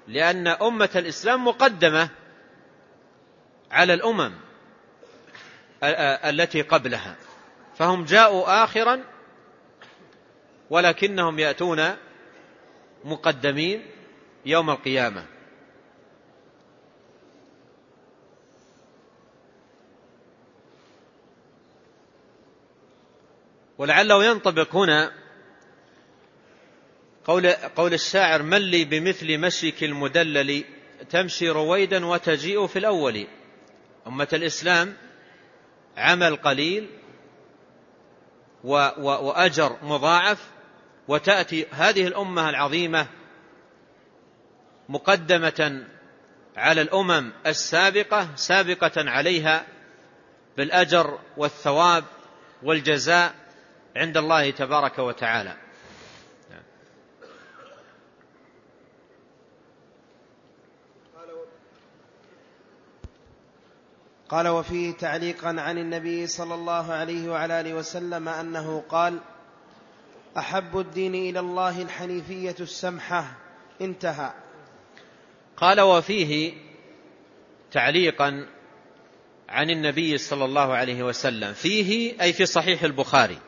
لأن أمة الإسلام مقدمة على الأمم التي قبلها. فهم جاءوا آخرا ولكنهم يأتون مقدمين يوم القيامة. ولعله ينطبق هنا قول, قول الشاعر من لي بمثل مشيك المدلل تمشي رويدا وتجيء في الأول. أمة الإسلام عمل قليل وأجر مضاعف وتأتي هذه الأمة العظيمة مقدمة على الأمم السابقة سابقة عليها بالأجر والثواب والجزاء عند الله تبارك وتعالى. قال وفيه تعليقا عن النبي صلى الله عليه وعلى آله وسلم أنه قال أحب الدين إلى الله الحنيفية السمحة. انتهى. قال وفيه تعليقا عن النبي صلى الله عليه وسلم. فيه أي في صحيح البخاري.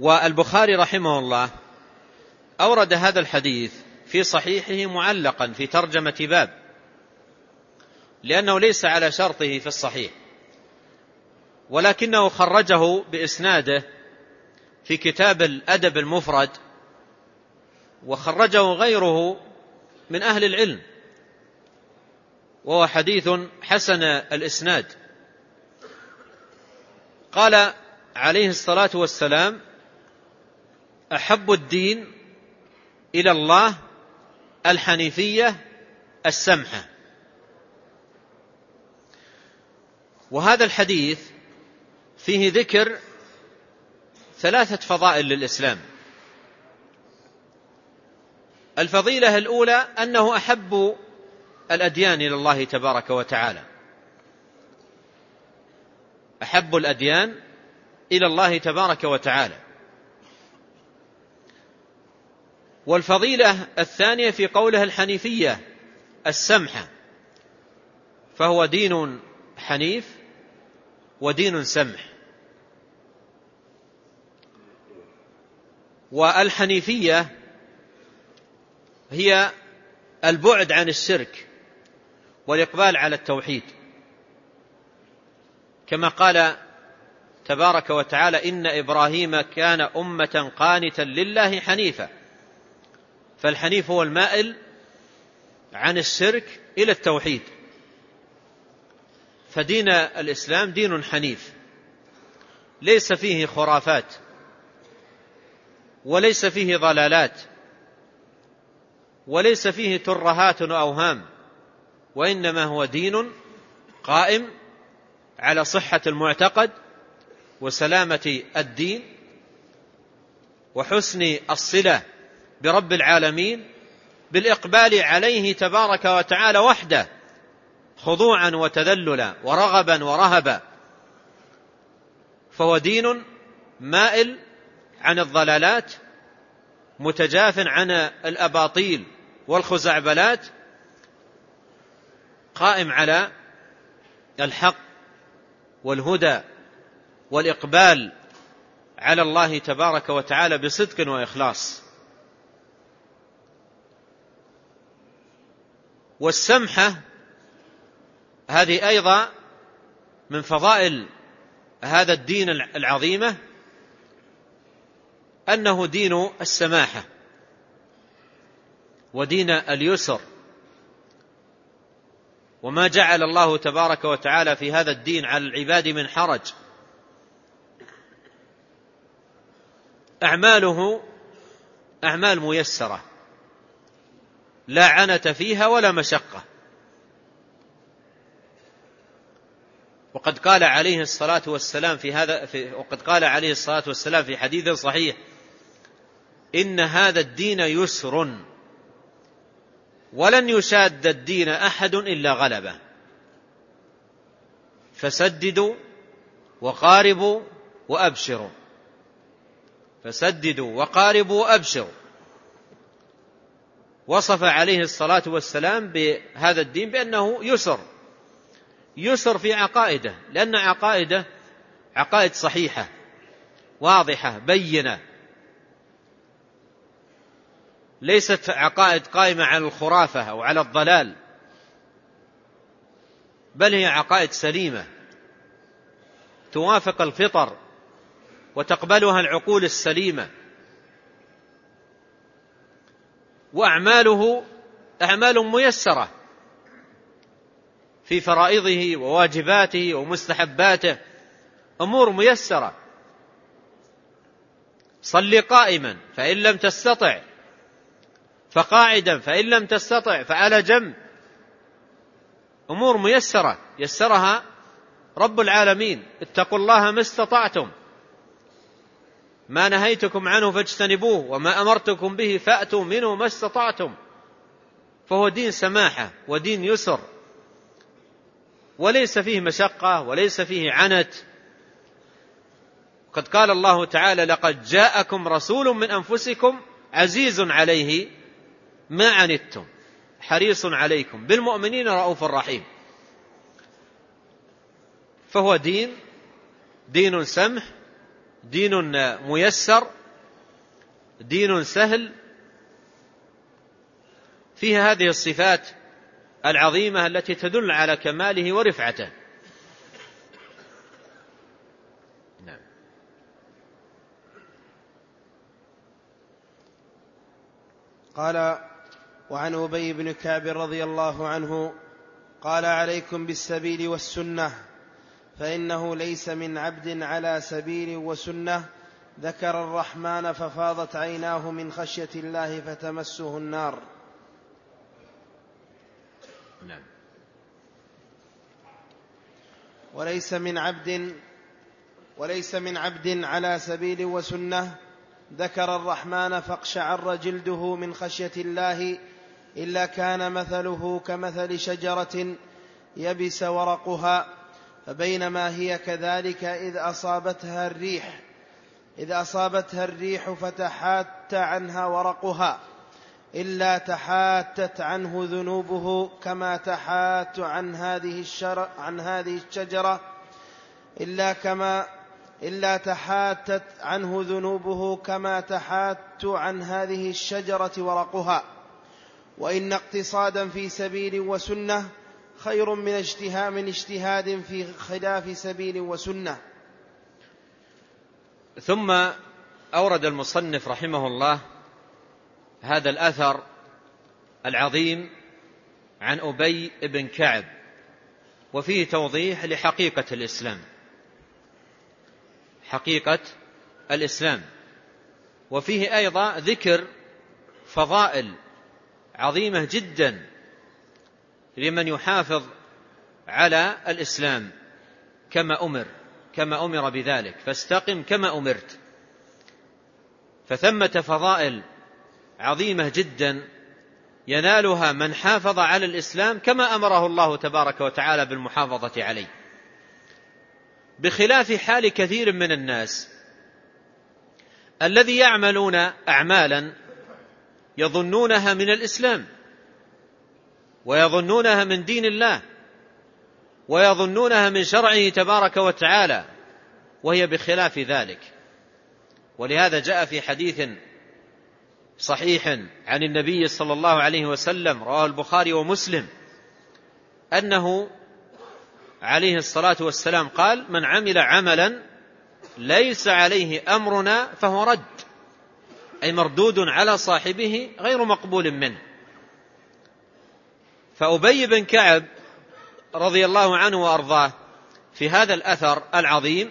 والبخاري رحمه الله أورد هذا الحديث في صحيحه معلقا في ترجمة باب لأنه ليس على شرطه في الصحيح ولكنه خرجه بإسناده في كتاب الأدب المفرد وخرجه غيره من أهل العلم وهو حديث حسن الإسناد. قال عليه الصلاة والسلام أحب الدين إلى الله الحنيفية السمحة. وهذا الحديث فيه ذكر ثلاثة فضائل للإسلام. الفضيلة الأولى أنه أحب الأديان إلى الله تبارك وتعالى. أحب الأديان إلى الله تبارك وتعالى. والفضيلة الثانية في قوله الحنيفية السمحة فهو دين حنيف ودين سمح. والحنيفية هي البعد عن الشرك والإقبال على التوحيد. كما قال تبارك وتعالى إن إبراهيم كان أمة قانتا لله حنيفا. فالحنيف هو المائل عن الشرك إلى التوحيد. فدين الإسلام دين حنيف. ليس فيه خرافات وليس فيه ضلالات وليس فيه ترهات وأوهام وإنما هو دين قائم على صحة المعتقد وسلامة الدين وحسن الصلة برب العالمين بالإقبال عليه تبارك وتعالى وحده خضوعا وتذللا ورغبا ورهبا. فهو دين مائل عن الضلالات متجاف عن الأباطيل والخزعبلات قائم على الحق والهدى والإقبال على الله تبارك وتعالى بصدق وإخلاص. والسمحه هذه أيضا من فضائل هذا الدين العظيمة أنه دين السماحة ودين اليسر. وما جعل الله تبارك وتعالى في هذا الدين على العباد من حرج. أعماله أعمال ميسرة. لا عنة فيها ولا مشقة. وقد قال عليه الصلاة والسلام في هذا في وقد قال عليه الصلاة والسلام في حديث صحيح إن هذا الدين يسر ولن يشاد الدين أحد إلا غلبه. فسددوا وقاربوا وأبشروا. فسددوا وقاربوا وأبشروا. وصف عليه الصلاة والسلام بهذا الدين بأنه يسر. يسر في عقائده لأن عقائده عقائد صحيحة واضحة بينة. ليست عقائد قائمة على الخرافة أو على الضلال بل هي عقائد سليمة. توافق الفطر وتقبلها العقول السليمة. وأعماله أعمال ميسرة في فرائضه وواجباته ومستحباته. أمور ميسرة. صل قائما فإن لم تستطع فقاعدا فإن لم تستطع فعلى جنب. أمور ميسرة يسرها رب العالمين. اتقوا الله ما استطعتم. ما نهيتكم عنه فاجتنبوه وما أمرتكم به فأتوا منه ما استطعتم. فهو دين سماحة ودين يسر. وليس فيه مشقة وليس فيه عنت. قد قال الله تعالى لقد جاءكم رسول من أنفسكم عزيز عليه ما عنتم حريص عليكم بالمؤمنين رؤوف رحيم. فهو دين دين سمح دين ميسر دين سهل. فيه هذه الصفات العظيمة التي تدل على كماله ورفعته. نعم. قال وعن أبي بن كعب رضي الله عنه قال عليكم بالسبيل والسنة. فإنه ليس من عبد على سبيل وسنة. ذكر الرحمن ففاضت عيناه من خشية الله فتمسه النار. نعم. وليس من عبد وليس من عبد على سبيل وسنة. ذكر الرحمن فاقشعر جلده من خشية الله إلا كان مثله كمثل شجرة يبس ورقها. فبينما هي كذلك إذ أصابتها الريح إذ أصابتها الريح فتحات عنها ورقها إلا تحاتت عنه ذنوبه كما تحات عن هذه الشر عن هذه الشجرة إلا كما إلا تحاتت عنه ذنوبه كما تحات عن هذه الشجرة ورقها. وإن اقتصادا في سبيل وسنة خير من اجتهاد من اجتهاد في خلاف سبيل وسنة. ثم أورد المصنف رحمه الله هذا الأثر العظيم عن أبي بن كعب وفيه توضيح لحقيقة الإسلام. حقيقة الإسلام. وفيه أيضا ذكر فضائل عظيمة جدا لمن يحافظ على الإسلام كما أمر كما أمر بذلك. فاستقم كما أمرت. فثمة فضائل عظيمة جدا ينالها من حافظ على الإسلام كما أمره الله تبارك وتعالى بالمحافظة عليه. بخلاف حال كثير من الناس الذي يعملون أعمالا يظنونها من الإسلام. ويظنونها من دين الله ويظنونها من شرعه تبارك وتعالى وهي بخلاف ذلك. ولهذا جاء في حديث صحيح عن النبي صلى الله عليه وسلم رواه البخاري ومسلم أنه عليه الصلاة والسلام قال من عمل عملا ليس عليه أمرنا فهو رد أي مردود على صاحبه غير مقبول منه. فأبي بن كعب رضي الله عنه وأرضاه في هذا الأثر العظيم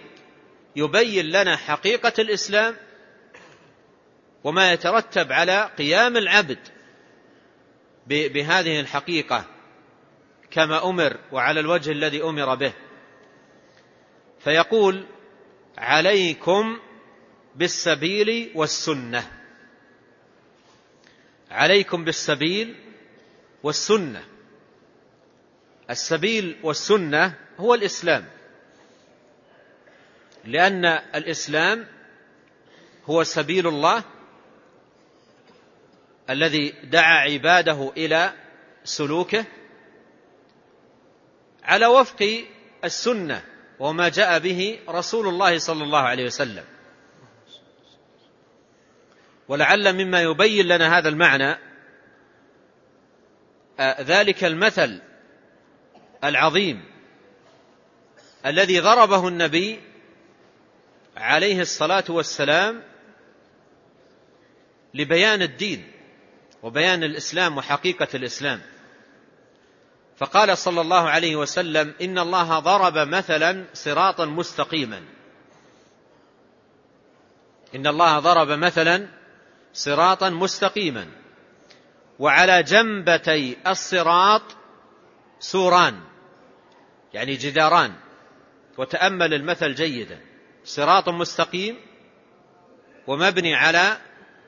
يبين لنا حقيقة الإسلام وما يترتب على قيام العبد بهذه الحقيقة كما أمر وعلى الوجه الذي أمر به. فيقول عليكم بالسبيل والسنة. عليكم بالسبيل والسنة. السبيل والسنة هو الإسلام. لأن الإسلام هو سبيل الله الذي دعا عباده إلى سلوكه على وفق السنة وما جاء به رسول الله صلى الله عليه وسلم. ولعل مما يبين لنا هذا المعنى آه، ذلك المثل العظيم الذي ضربه النبي عليه الصلاة والسلام لبيان الدين وبيان الإسلام وحقيقة الإسلام. فقال صلى الله عليه وسلم إن الله ضرب مثلا صراطا مستقيما. إن الله ضرب مثلا صراطا مستقيما. وعلى جنبتي الصراط سوران يعني جداران. وتأمل المثل جيدا. صراط مستقيم ومبني على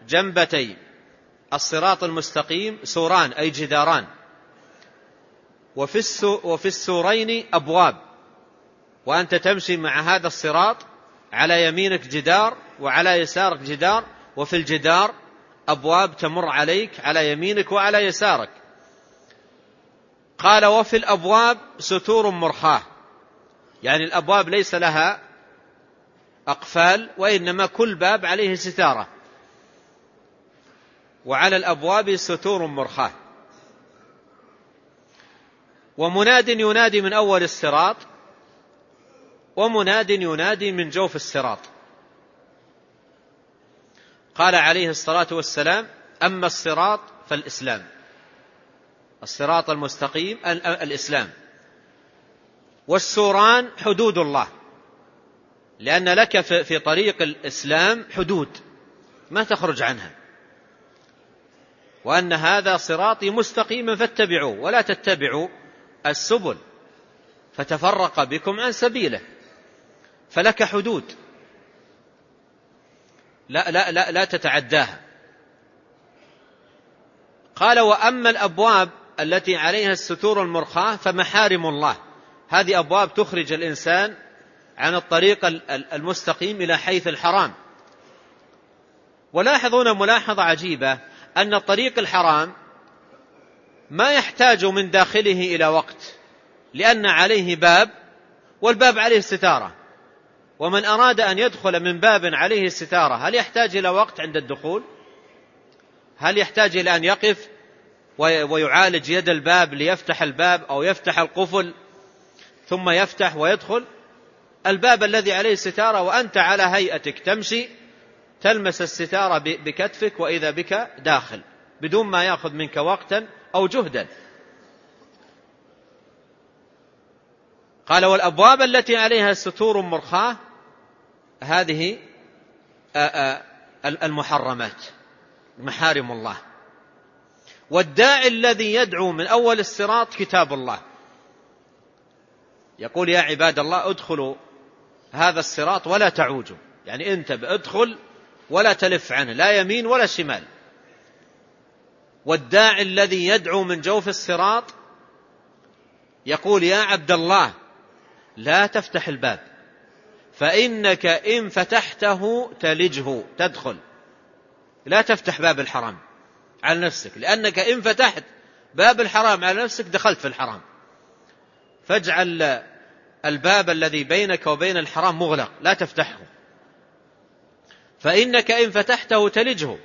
جنبتي الصراط المستقيم سوران أي جداران. وفي, وفي السورين أبواب. وأنت تمشي مع هذا الصراط على يمينك جدار وعلى يسارك جدار. وفي الجدار أبواب تمر عليك على يمينك وعلى يسارك. قال وفي الأبواب ستور مرخاة يعني الأبواب ليس لها أقفال وإنما كل باب عليه ستارة. وعلى الأبواب ستور مرخاة ومناد ينادي من أول الصراط ومناد ينادي من جوف الصراط. قال عليه الصلاة والسلام أما الصراط فالإسلام. الصراط المستقيم الإسلام. والسوران حدود الله. لأن لك في طريق الإسلام حدود. ما تخرج عنها. وأن هذا صراطي مستقيما فاتبعوه. ولا تتبعوا السبل. فتفرق بكم عن سبيله. فلك حدود. لا لا لا لا تتعداها. قال وأما الأبواب التي عليها الستور المرخاة فمحارم الله. هذه أبواب تخرج الإنسان عن الطريق المستقيم إلى حيث الحرام. ولاحظون ملاحظة عجيبة أن الطريق الحرام ما يحتاج من داخله إلى وقت لأن عليه باب والباب عليه ستارة. ومن أراد أن يدخل من باب عليه الستارة هل يحتاج إلى وقت عند الدخول؟ هل يحتاج إلى أن يقف؟ ويعالج يد الباب ليفتح الباب أو يفتح القفل ثم يفتح ويدخل. الباب الذي عليه الستارة وأنت على هيئتك تمشي تلمس الستارة بكتفك وإذا بك داخل بدون ما يأخذ منك وقتا أو جهدا. قال والأبواب التي عليها ستور مرخاة هذه المحرمات محارم الله. والداعي الذي يدعو من أول الصراط كتاب الله. يقول يا عباد الله ادخلوا هذا الصراط ولا تعوجوا يعني انت ادخل ولا تلف عنه لا يمين ولا شمال. والداعي الذي يدعو من جوف الصراط يقول يا عبد الله لا تفتح الباب فإنك إن فتحته تلجه تدخل. لا تفتح باب الحرام. على نفسك. لأنك إن فتحت باب الحرام على نفسك دخلت في الحرام. فاجعل الباب الذي بينك وبين الحرام مغلق لا تفتحه. فإنك إن فتحته تلجه.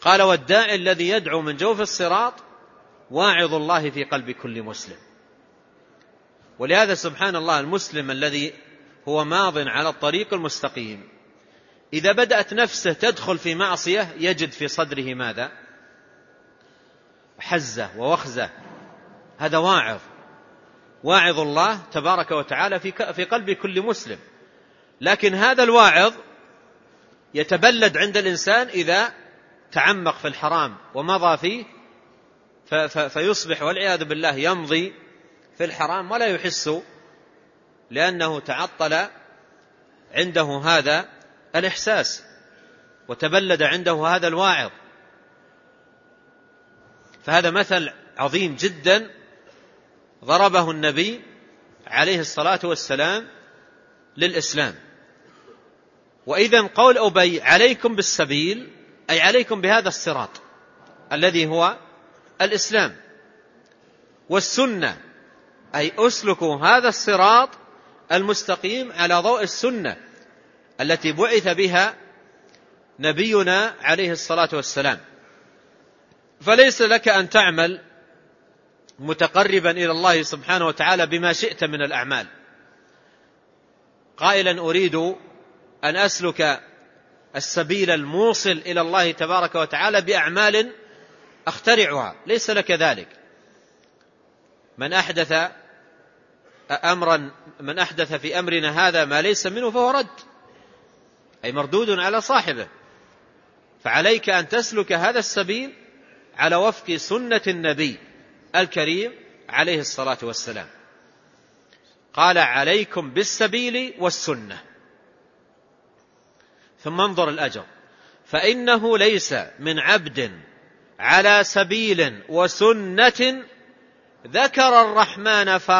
قال والداعي الذي يدعو من جوف الصراط واعظ الله في قلب كل مسلم. ولهذا سبحان الله المسلم الذي هو ماض على الطريق المستقيم إذا بدأت نفسه تدخل في معصية يجد في صدره ماذا؟ حزة ووخزة. هذا واعظ. واعظ الله تبارك وتعالى في قلب كل مسلم. لكن هذا الواعظ يتبلد عند الإنسان إذا تعمق في الحرام ومضى فيه فيصبح والعياذ بالله يمضي في الحرام ولا يحس لأنه تعطل عنده هذا الإحساس وتبلد عنده هذا الواعظ. فهذا مثل عظيم جدا ضربه النبي عليه الصلاة والسلام للإسلام. وإذا قول أبي عليكم بالسبيل أي عليكم بهذا الصراط الذي هو الإسلام. والسنة أي أسلكوا هذا الصراط المستقيم على ضوء السنة. التي بعث بها نبينا عليه الصلاة والسلام. فليس لك أن تعمل متقربا إلى الله سبحانه وتعالى بما شئت من الأعمال. قائلا أريد أن أسلك السبيل الموصل إلى الله تبارك وتعالى بأعمال أخترعها. ليس لك ذلك. من أحدث أمرا من أحدث في أمرنا هذا ما ليس منه فهو رد. أي مردود على صاحبه. فعليك أن تسلك هذا السبيل على وفق سنة النبي الكريم عليه الصلاة والسلام. قال عليكم بالسبيل والسنة. ثم انظر الأجر. فإنه ليس من عبد على سبيل وسنة ذكر الرحمن ف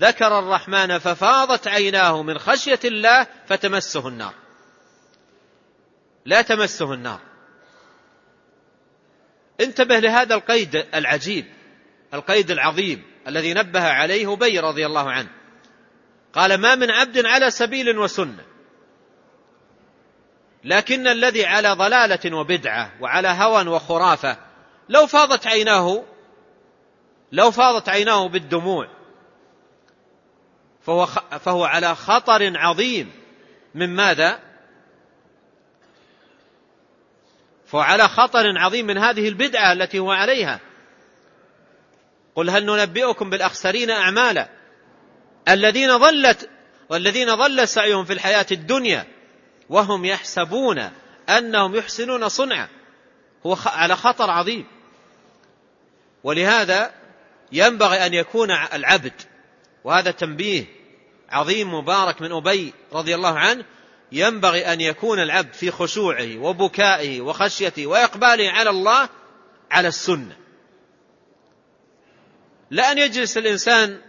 ذكر الرحمن ففاضت عيناه من خشية الله فتمسه النار. لا تمسه النار. انتبه لهذا القيد العجيب القيد العظيم الذي نبه عليه أبي رضي الله عنه. قال ما من عبد على سبيل وسنة لكن الذي على ضلالة وبدعة وعلى هوى وخرافة لو فاضت عيناه لو فاضت عيناه بالدموع فهو, فهو على خطر عظيم. من ماذا؟ فهو على خطر عظيم من هذه البدعة التي هو عليها. قل هل ننبئكم بالأخسرين أعمالا؟ الذين ضلت والذين ضل سعيهم في الحياة الدنيا وهم يحسبون أنهم يحسنون صنعا. هو على خطر عظيم. ولهذا ينبغي أن يكون العبد وهذا تنبيه عظيم مبارك من أبي رضي الله عنه ينبغي أن يكون العبد في خشوعه وبكائه وخشيته وإقباله على الله على السنة. لا أن يجلس الإنسان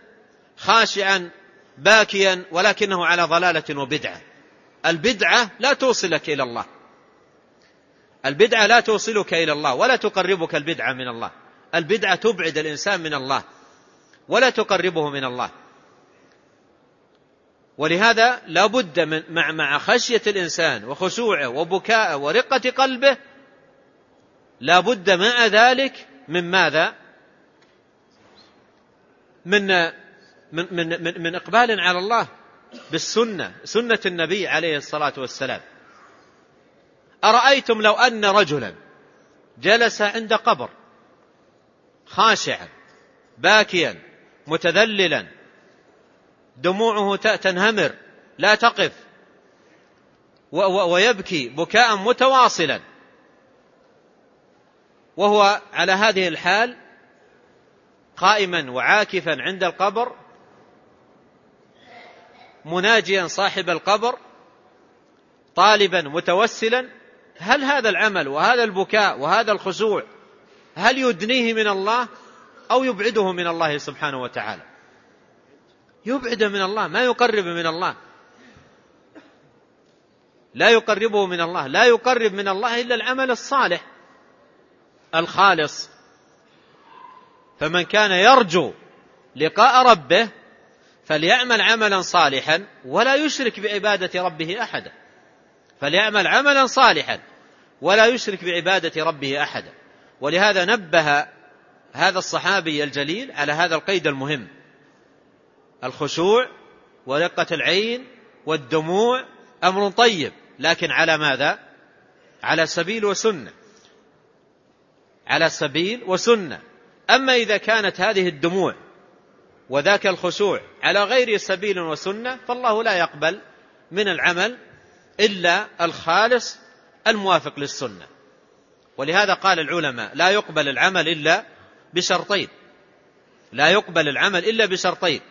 خاشعا باكيا ولكنه على ضلالة وبدعة. البدعة لا توصلك إلى الله. البدعة لا توصلك إلى الله ولا تقربك البدعة من الله. البدعة تبعد الإنسان من الله ولا تقربه من الله. ولهذا لا بد من مع مع خشية الإنسان وخشوعه وبكاءه ورقة قلبه لا بد مع ذلك من ماذا؟ من من من من, من إقبال على الله بالسنة سنة النبي عليه الصلاة والسلام. أرأيتم لو أن رجلا جلس عند قبر خاشعا باكيا متذللا دموعه تنهمر لا تقف. ويبكي بكاء متواصلا. وهو على هذه الحال قائما وعاكفا عند القبر مناجيا صاحب القبر طالبا متوسلا. هل هذا العمل وهذا البكاء وهذا الخشوع هل يدنيه من الله أو يبعده من الله سبحانه وتعالى؟ يبعد من الله ما يقرب من الله. لا يقربه من الله لا يقرب من الله إلا العمل الصالح الخالص. فمن كان يرجو لقاء ربه فليعمل عملا صالحا ولا يشرك بعبادة ربه أحدا. فليعمل عملا صالحا ولا يشرك بعبادة ربه أحدا. ولهذا نبه هذا الصحابي الجليل على هذا القيد المهم. الخشوع ورقة العين والدموع أمر طيب لكن على ماذا؟ على سبيل وسنة. على سبيل وسنة. أما إذا كانت هذه الدموع وذاك الخشوع على غير سبيل وسنة فالله لا يقبل من العمل إلا الخالص الموافق للسنة. ولهذا قال العلماء لا يقبل العمل إلا بشرطين. لا يقبل العمل إلا بشرطين.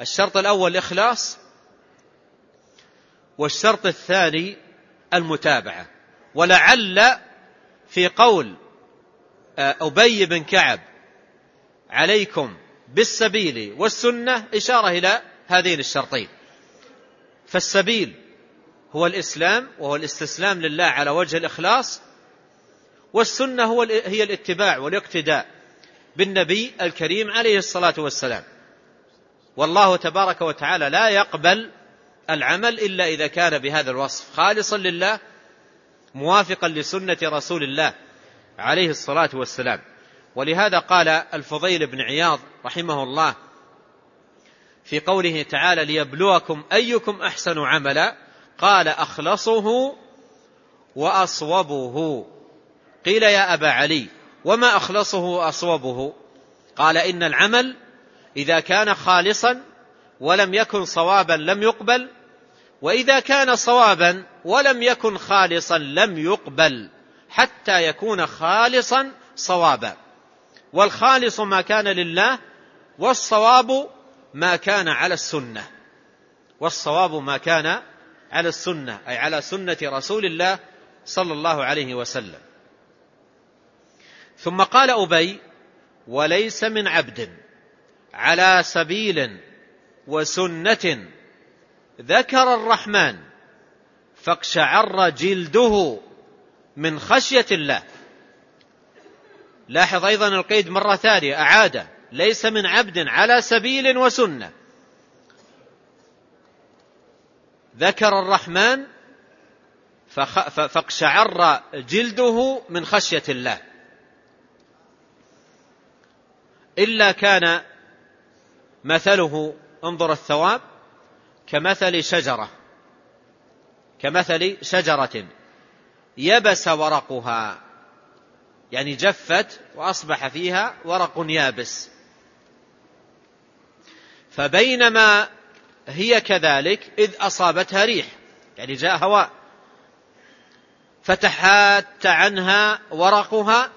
الشرط الأول الإخلاص والشرط الثاني المتابعة. ولعل في قول آه، أبي بن كعب عليكم بالسبيل والسنة إشارة إلى هذين الشرطين. فالسبيل هو الإسلام وهو الاستسلام لله على وجه الإخلاص والسنة هو هي الاتباع والاقتداء بالنبي الكريم عليه الصلاة والسلام. والله تبارك وتعالى لا يقبل العمل إلا إذا كان بهذا الوصف. خالصا لله موافقا لسنة رسول الله عليه الصلاة والسلام. ولهذا قال الفضيل بن عياض رحمه الله في قوله تعالى ليبلوكم أيكم أحسن عملا قال أخلصه وأصوبه قيل يا أبا علي وما أخلصه وأصوبه؟ قال إن العمل إذا كان خالصا ولم يكن صوابا لم يقبل وإذا كان صوابا ولم يكن خالصا لم يقبل حتى يكون خالصا صوابا. والخالص ما كان لله والصواب ما كان على السنة. والصواب ما كان على السنة أي على سنة رسول الله صلى الله عليه وسلم. ثم قال أبي وليس من عبد على سبيل وسنة ذكر الرحمن فاقشعر جلده من خشية الله. لاحظ أيضا القيد مرة ثانية أعاده ليس من عبد على سبيل وسنة. ذكر الرحمن فاقشعر جلده من خشية الله. إلا كان مثله انظر الثواب كمثل شجرة كمثل شجرة يبس ورقها يعني جفت وأصبح فيها ورق يابس. فبينما هي كذلك إذ أصابتها ريح يعني جاء هواء فتحات عنها ورقها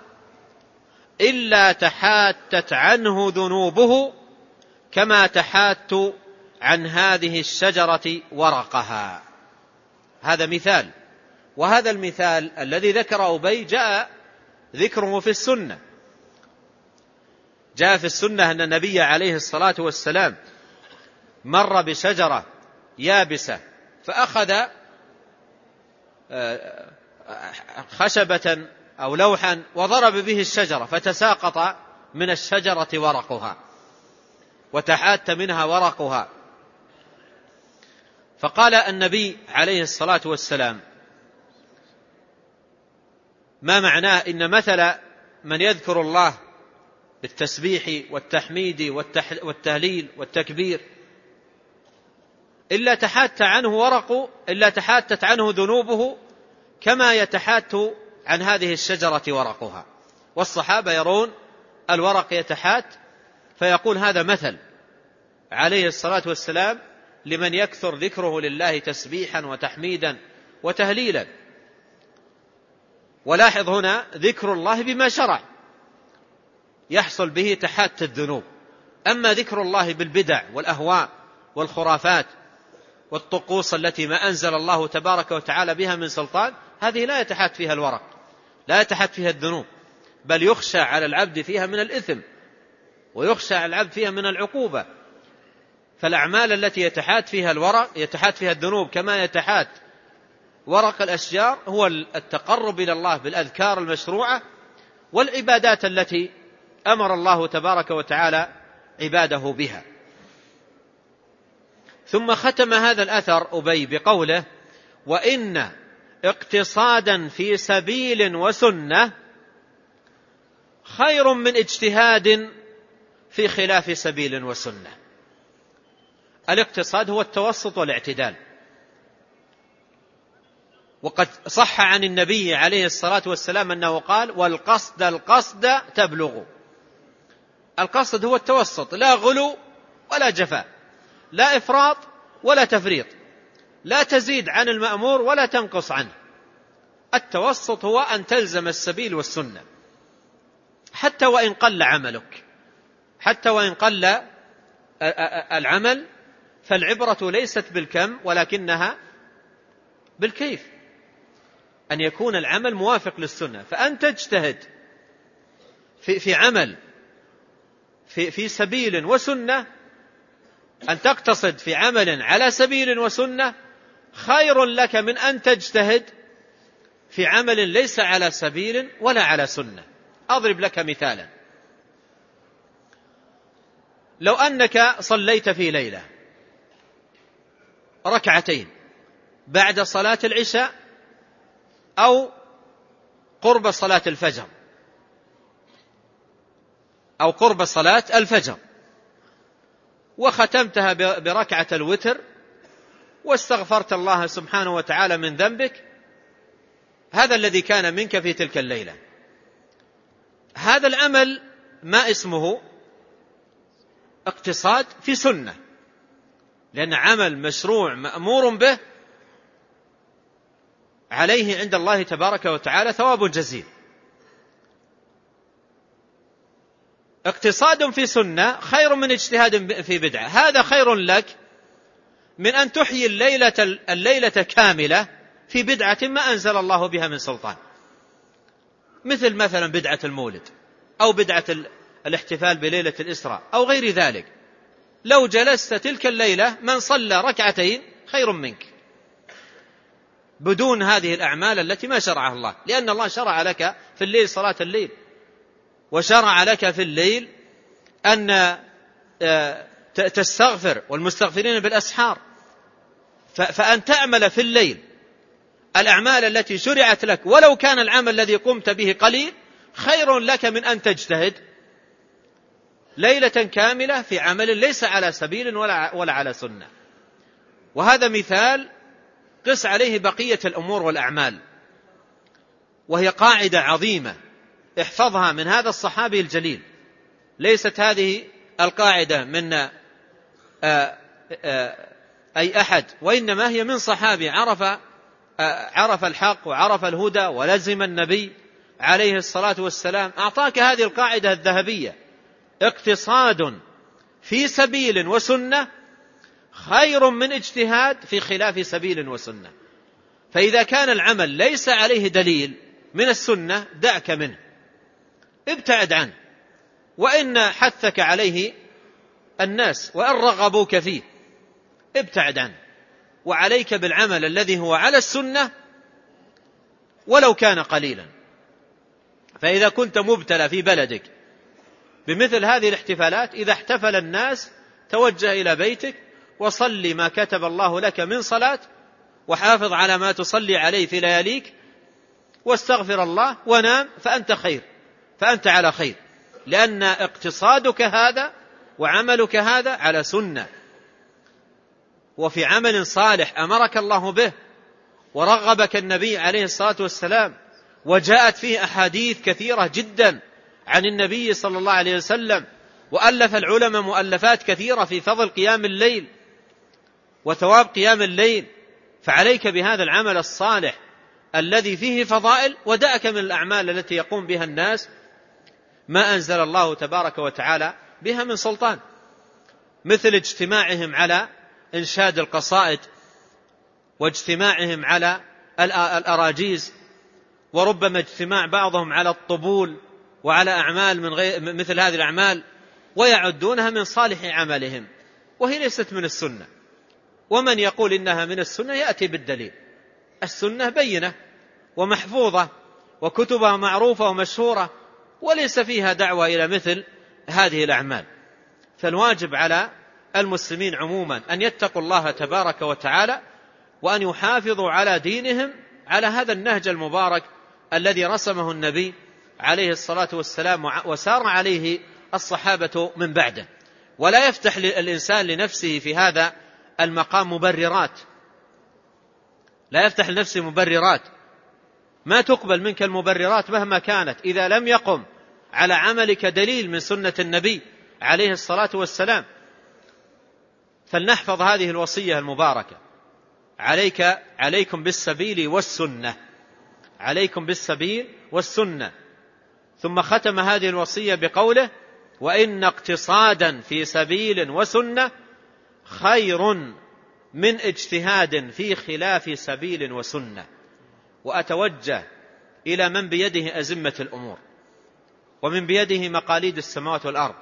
إلا تحاتت عنه ذنوبه كما تحات عن هذه الشجرة ورقها. هذا مثال. وهذا المثال الذي ذكر أبي جاء ذكره في السنة. جاء في السنة أن النبي عليه الصلاة والسلام مر بشجرة يابسة فأخذ آه، خشبة أو لوحا وضرب به الشجرة فتساقط من الشجرة ورقها. وتحات منها ورقها. فقال النبي عليه الصلاة والسلام ما معناه إن مثل من يذكر الله بالتسبيح والتحميد والتهليل والتكبير إلا تحات عنه ورق إلا تحاتت عنه ذنوبه كما يتحات عن هذه الشجرة ورقها. والصحابة يرون الورق يتحات فيقول هذا مثل عليه الصلاة والسلام لمن يكثر ذكره لله تسبيحا وتحميدا وتهليلا. ولاحظ هنا ذكر الله بما شرع. يحصل به تحات الذنوب. أما ذكر الله بالبدع والأهواء والخرافات والطقوس التي ما أنزل الله تبارك وتعالى بها من سلطان هذه لا يتحات فيها الورق لا يتحات فيها الذنوب بل يخشى على العبد فيها من الإثم. ويخشى العبد فيها من العقوبة. فالأعمال التي يتحات فيها الورق يتحات فيها الذنوب كما يتحات ورق الأشجار هو التقرب إلى الله بالأذكار المشروعة والعبادات التي أمر الله تبارك وتعالى عباده بها. ثم ختم هذا الأثر أبي بقوله وإن اقتصادا في سبيل وسنة خير من اجتهاد في خلاف سبيل وسنة. الاقتصاد هو التوسط والاعتدال. وقد صح عن النبي عليه الصلاة والسلام أنه قال والقصد القصد تبلغ. القصد هو التوسط لا غلو ولا جفاء لا إفراط ولا تفريط لا تزيد عن المأمور ولا تنقص عنه. التوسط هو أن تلزم السبيل والسنة حتى وإن قل عملك. حتى وإن قل العمل فالعبرة ليست بالكم ولكنها بالكيف. أن يكون العمل موافق للسنة. فأن تجتهد في, في عمل في, في سبيل وسنة أن تقتصد في عمل على سبيل وسنة خير لك من أن تجتهد في عمل ليس على سبيل ولا على سنة. أضرب لك مثالا. لو أنك صليت في ليلة ركعتين بعد صلاة العشاء أو قرب صلاة الفجر أو قرب صلاة الفجر وختمتها بركعة الوتر واستغفرت الله سبحانه وتعالى من ذنبك هذا الذي كان منك في تلك الليلة. هذا العمل ما اسمه؟ اقتصاد في سنة. لأن عمل مشروع مأمور به عليه عند الله تبارك وتعالى ثواب جزيل. اقتصاد في سنة خير من اجتهاد في بدعة. هذا خير لك من أن تحيي الليلة, الليلة كاملة في بدعة ما أنزل الله بها من سلطان. مثل مثلا بدعة المولد أو بدعة الاحتفال بليلة الإسراء أو غير ذلك. لو جلست تلك الليلة من صلى ركعتين خير منك. بدون هذه الأعمال التي ما شرعها الله. لأن الله شرع لك في الليل صلاة الليل. وشرع لك في الليل أن آه، تستغفر والمستغفرين بالأسحار. فأن تعمل في الليل. الأعمال التي شرعت لك ولو كان العمل الذي قمت به قليل خير لك من أن تجتهد. ليلة كاملة في عمل ليس على سبيل ولا, ولا على سنة. وهذا مثال قس عليه بقية الأمور والأعمال. وهي قاعدة عظيمة. احفظها من هذا الصحابي الجليل. ليست هذه القاعدة من آه، آآ آه، أي أحد. وإنما هي من صحابي عرف آه، عرف الحق وعرف الهدى ولزم النبي عليه الصلاة والسلام. أعطاك هذه القاعدة الذهبية. اقتصاد في سبيل وسنة خير من اجتهاد في خلاف سبيل وسنة. فإذا كان العمل ليس عليه دليل من السنة دعك منه. ابتعد عنه. وإن حثك عليه الناس وإن رغبوك فيه ابتعد عنه. وعليك بالعمل الذي هو على السنة ولو كان قليلا. فإذا كنت مبتلى في بلدك بمثل هذه الاحتفالات إذا احتفل الناس توجه إلى بيتك وصل ما كتب الله لك من صلاة وحافظ على ما تصلي عليه في لياليك واستغفر الله ونام فأنت خير فأنت على خير. لأن اقتصادك هذا وعملك هذا على سنة. وفي عمل صالح أمرك الله به ورغبك النبي عليه الصلاة والسلام وجاءت فيه أحاديث كثيرة جدا. عن النبي صلى الله عليه وسلم وألف العلماء مؤلفات كثيرة في فضل قيام الليل وثواب قيام الليل فعليك بهذا العمل الصالح الذي فيه فضائل ودعك من الأعمال التي يقوم بها الناس ما أنزل الله تبارك وتعالى بها من سلطان مثل اجتماعهم على إنشاد القصائد واجتماعهم على الأراجيز وربما اجتماع بعضهم على الطبول وعلى أعمال من غير مثل هذه الأعمال ويعدونها من صالح عملهم وهي ليست من السنة. ومن يقول إنها من السنة يأتي بالدليل. السنة بينة ومحفوظة وكتبها معروفة ومشهورة وليس فيها دعوة إلى مثل هذه الأعمال. فالواجب على المسلمين عموما أن يتقوا الله تبارك وتعالى وأن يحافظوا على دينهم على هذا النهج المبارك الذي رسمه النبي عليه الصلاة والسلام وسار عليه الصحابة من بعده. ولا يفتح الإنسان لنفسه في هذا المقام مبررات. لا يفتح لنفسه مبررات. ما تقبل منك المبررات مهما كانت. إذا لم يقم على عملك دليل من سنة النبي عليه الصلاة والسلام فلنحفظ هذه الوصية المباركة. عليك عليكم بالسبيل والسنة. عليكم بالسبيل والسنة. ثم ختم هذه الوصية بقوله وإن اقتصادا في سبيل وسنة خير من اجتهاد في خلاف سبيل وسنة. وأتوجه إلى من بيده أزمة الأمور ومن بيده مقاليد السماوات والأرض.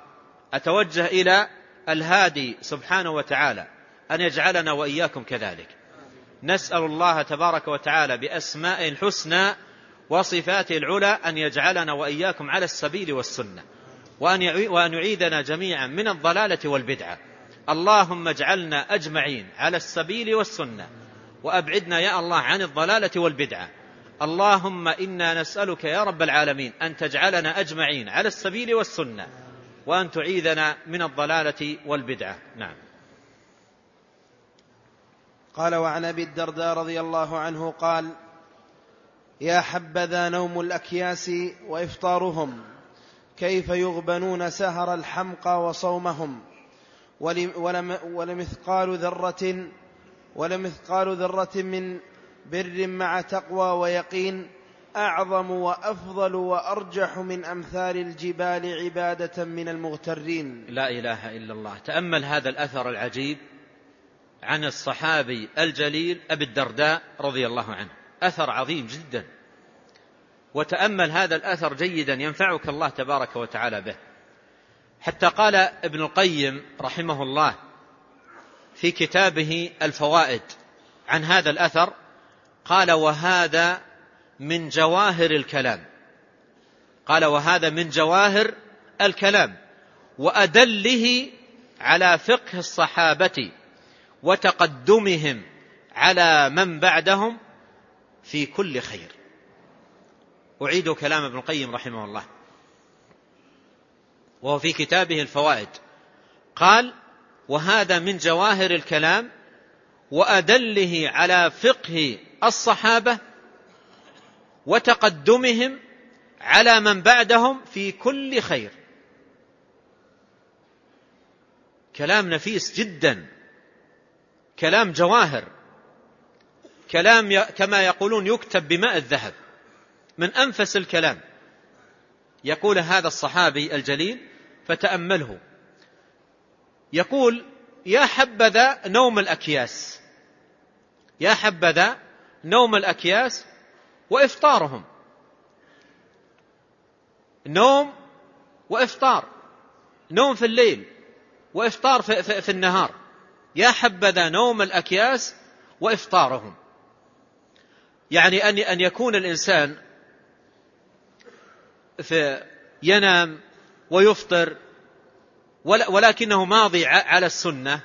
أتوجه إلى الهادي سبحانه وتعالى أن يجعلنا وإياكم كذلك. نسأل الله تبارك وتعالى بأسماء الحسنى وصفاته العلى أن يجعلنا وإياكم على السبيل والسنة وأن يعيذنا جميعا من الضلالة والبدعة. اللهم اجعلنا أجمعين على السبيل والسنة وأبعدنا يا الله عن الضلالة والبدعة. اللهم إنا نسألك يا رب العالمين أن تجعلنا أجمعين على السبيل والسنة وأن تعيذنا من الضلالة والبدعة. نعم. قال وعن أبي الدرداء رضي الله عنه قال يا حبذا نوم الأكياس وإفطارهم كيف يغبنون سهر الحمقى وصومهم؟ ولم ولمثقال ذره ولمثقال ذرة من بر مع تقوى ويقين أعظم وأفضل وأرجح من أمثال الجبال عبادة من المغترين. لا إله إلا الله. تأمل هذا الأثر العجيب عن الصحابي الجليل أبي الدرداء رضي الله عنه. أثر عظيم جدا. وتأمل هذا الأثر جيدا ينفعك الله تبارك وتعالى به. حتى قال ابن القيم رحمه الله في كتابه الفوائد عن هذا الأثر قال وهذا من جواهر الكلام. قال وهذا من جواهر الكلام وأدله على فقه الصحابة وتقدمهم على من بعدهم في كل خير. أعيد كلام ابن القيم رحمه الله. وهو في كتابه الفوائد. قال وهذا من جواهر الكلام وأدله على فقه الصحابة وتقدمهم على من بعدهم في كل خير. كلام نفيس جدا. كلام جواهر. كلام كما يقولون يكتب بماء الذهب. من أنفس الكلام. يقول هذا الصحابي الجليل فتأمله. يقول يا حبذا نوم الأكياس. يا حبذا نوم الأكياس وإفطارهم. نوم وإفطار. نوم في الليل وإفطار في, في, في النهار. يا حبذا نوم الأكياس وإفطارهم. يعني ان أن يكون الإنسان في ينام ويفطر ولكنه ماضي على السنة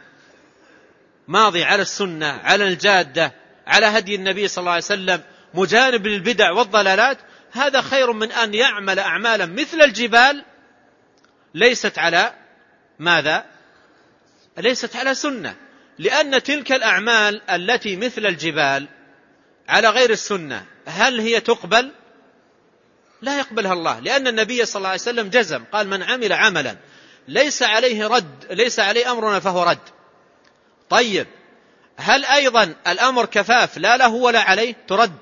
ماضي على السنة على الجادة على هدي النبي صلى الله عليه وسلم مجانب للبدع والضلالات هذا خير من أن يعمل أعمالا مثل الجبال ليست على ماذا؟ ليست على سنة لأن تلك الأعمال التي مثل الجبال على غير السنة. هل هي تقبل؟ لا يقبلها الله لأن النبي صلى الله عليه وسلم جزم قال من عمل عملا ليس عليه رد ليس عليه أمرنا فهو رد. طيب هل أيضا الأمر كفاف لا له ولا عليه ترد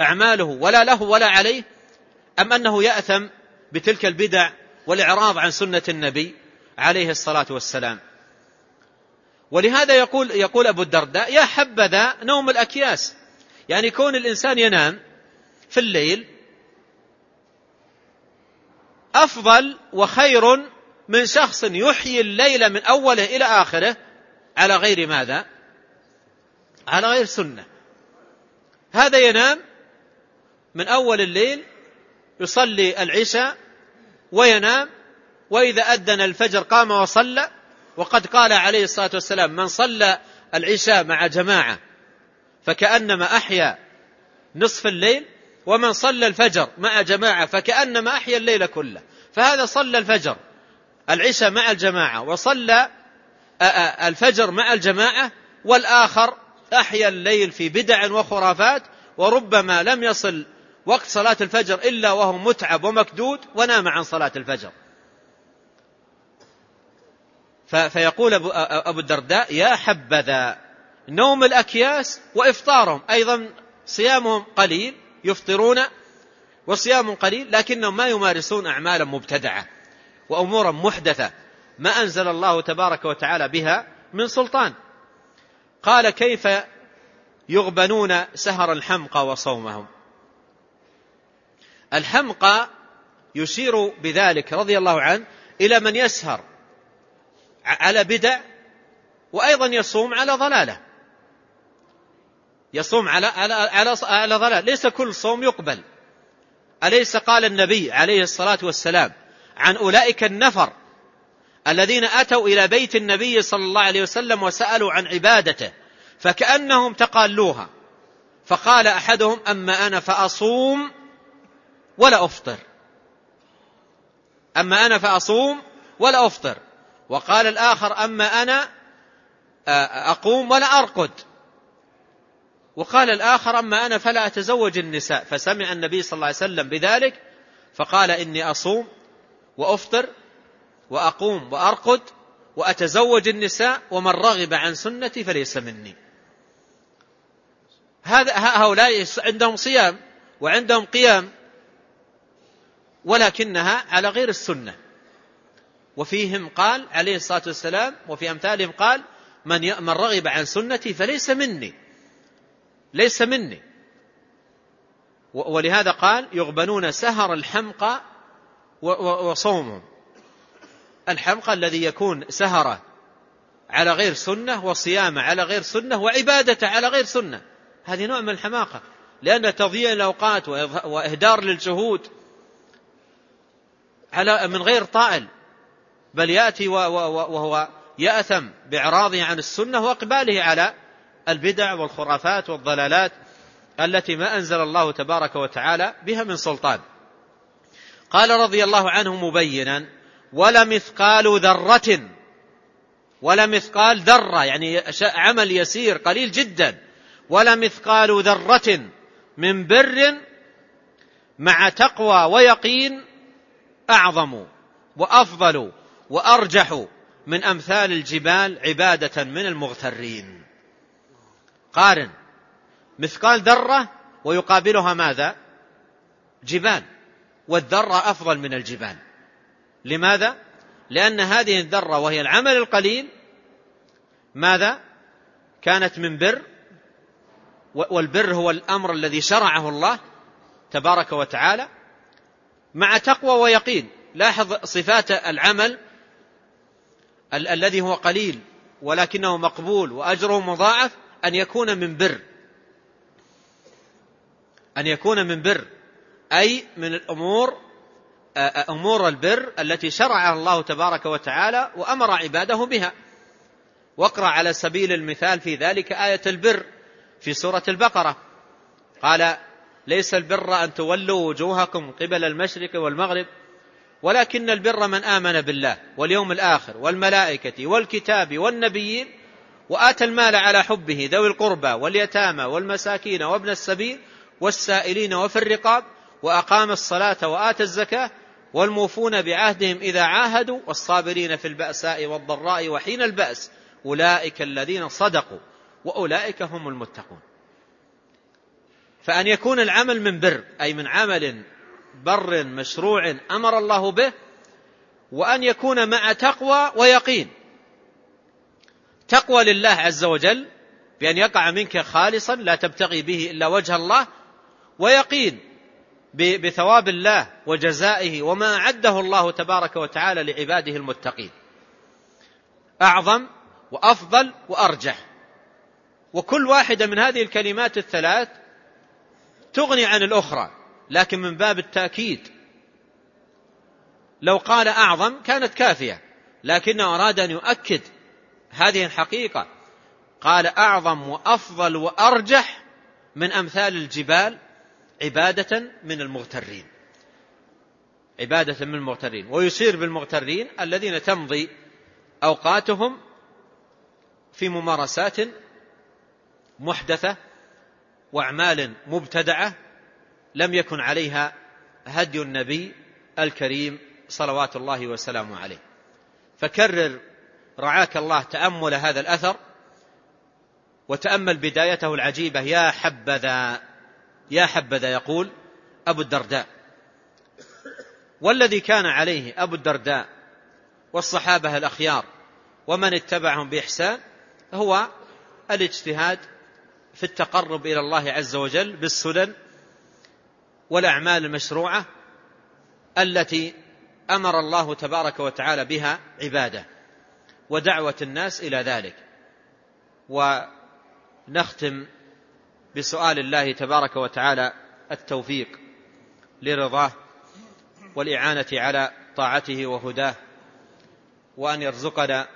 أعماله ولا له ولا عليه؟ أم أنه يأثم بتلك البدع والإعراض عن سنة النبي عليه الصلاة والسلام؟ ولهذا يقول يقول أبو الدرداء يا حبذا نوم الأكياس. يعني كون الإنسان ينام في الليل أفضل وخير من شخص يحيي الليل من أوله إلى آخره على غير ماذا؟ على غير سنة. هذا ينام من أول الليل يصلي العشاء وينام وإذا أذن الفجر قام وصلى وقد قال عليه الصلاة والسلام من صلى العشاء مع جماعة فكأنما أحيا نصف الليل ومن صلى الفجر مع جماعة فكأنما أحيا الليل كله. فهذا صلى الفجر العشاء مع الجماعة وصلى الفجر مع الجماعة والآخر أحيا الليل في بدع وخرافات وربما لم يصل وقت صلاة الفجر إلا وهو متعب ومكدود ونام عن صلاة الفجر. فيقول أبو الدرداء يا حبذا نوم الأكياس وإفطارهم. أيضا صيامهم قليل يفطرون وصيام قليل لكنهم ما يمارسون أعمالا مبتدعة وأمورا محدثة. ما أنزل الله تبارك وتعالى بها من سلطان. قال كيف يغبنون سهر الحمقى وصومهم؟ الحمقى يشير بذلك رضي الله عنه إلى من يسهر على بدع وأيضا يصوم على ضلالة. يصوم على على على, ضلال ليس كل صوم يقبل. أليس قال النبي عليه الصلاة والسلام عن أولئك النفر الذين أتوا إلى بيت النبي صلى الله عليه وسلم وسألوا عن عبادته فكأنهم تقالوها فقال أحدهم أما أنا فأصوم ولا أفطر. أما أنا فأصوم ولا أفطر. وقال الآخر أما أنا أقوم ولا أرقد. وقال الآخر أما أنا فلا أتزوج النساء. فسمع النبي صلى الله عليه وسلم بذلك فقال إني أصوم وأفطر وأقوم وأرقد وأتزوج النساء ومن رغب عن سنتي فليس مني. هذا هؤلاء عندهم صيام وعندهم قيام ولكنها على غير السنة. وفيهم قال عليه الصلاة والسلام وفي أمثالهم قال من رغب عن سنتي فليس مني. ليس مني. ولهذا قال يغبنون سهر الحمقى وصومهم. الحمقى الذي يكون سهرة على غير سنة وصيامة على غير سنة وعبادة على غير سنة. هذه نوع من الحماقة. لأن تضييع الأوقات وإهدار للجهود على من غير طائل. بل يأتي وهو يأثم بإعراضه عن السنة وإقباله على البدع والخرافات والضلالات التي ما أنزل الله تبارك وتعالى بها من سلطان. قال رضي الله عنه مبينا ولا مثقال ذرة. ولا مثقال ذرة. يعني عمل يسير قليل جدا. ولا مثقال ذرة. من بر مع تقوى ويقين أعظم وأفضل وأرجح من أمثال الجبال عبادة من المغترين. قارن مثقال ذرة ويقابلها ماذا؟ جبال والذرة أفضل من الجبال. لماذا؟ لأن هذه الذرة وهي العمل القليل ماذا؟ كانت من بر والبر هو الأمر الذي شرعه الله تبارك وتعالى مع تقوى ويقين. لاحظ صفات العمل ال- الذي هو قليل ولكنه مقبول وأجره مضاعف أن يكون من بر. أن يكون من بر. أي من الأمور أمور البر التي شرعها الله تبارك وتعالى وأمر عباده بها. واقرأ على سبيل المثال في ذلك آية البر في سورة البقرة. قال ليس البر أن تولوا وجوهكم قبل المشرق والمغرب ولكن البر من آمن بالله واليوم الآخر والملائكة والكتاب والنبيين وآتى المال على حبه ذوي القربى واليتامى والمساكين وابن السبيل والسائلين وفي الرقاب وأقام الصلاة وآتى الزكاة والموفون بعهدهم إذا عاهدوا والصابرين في البأساء والضراء وحين البأس. أولئك الذين صدقوا وأولئك هم المتقون. فأن يكون العمل من بر أي من عمل بر مشروع أمر الله به وأن يكون مع تقوى ويقين. تقوى لله عز وجل بأن يقع منك خالصا لا تبتغي به إلا وجه الله ويقين بثواب الله وجزائه وما أعده الله تبارك وتعالى لعباده المتقين. أعظم وأفضل وأرجح. وكل واحدة من هذه الكلمات الثلاث تغني عن الأخرى لكن من باب التأكيد. لو قال أعظم كانت كافية لكنه أراد أن يؤكد هذه الحقيقة. قال أعظم وأفضل وأرجح من أمثال الجبال عبادة من المغترين. عبادة من المغترين. ويصير بالمغترين الذين تمضي أوقاتهم في ممارسات محدثة وأعمال مبتدعة لم يكن عليها هدي النبي الكريم صلوات الله وسلامه عليه. فكرر رعاك الله تأمل هذا الأثر وتأمل بدايته العجيبة يا حبذا يا حبذا يقول أبو الدرداء. والذي كان عليه أبو الدرداء والصحابة الأخيار ومن اتبعهم بإحسان هو الاجتهاد في التقرب إلى الله عز وجل بالسنن والأعمال المشروعة التي أمر الله تبارك وتعالى بها عباده. ودعوة الناس إلى ذلك. ونختم بسؤال الله تبارك وتعالى التوفيق لرضاه والإعانة على طاعته وهداه وأن يرزقنا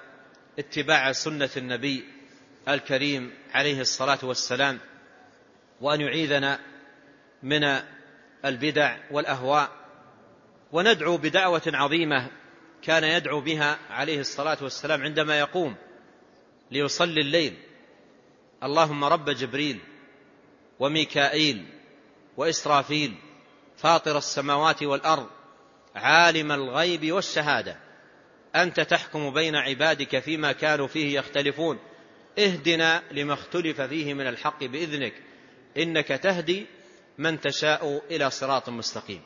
اتباع سنة النبي الكريم عليه الصلاة والسلام وأن يعيذنا من البدع والأهواء. وندعو بدعوة عظيمة كان يدعو بها عليه الصلاة والسلام عندما يقوم ليصلي الليل. اللهم رب جبريل وميكائيل وإسرافيل فاطر السماوات والأرض عالم الغيب والشهادة. أنت تحكم بين عبادك فيما كانوا فيه يختلفون. اهدنا لما اختلف فيه من الحق بإذنك. إنك تهدي من تشاء إلى صراط مستقيم.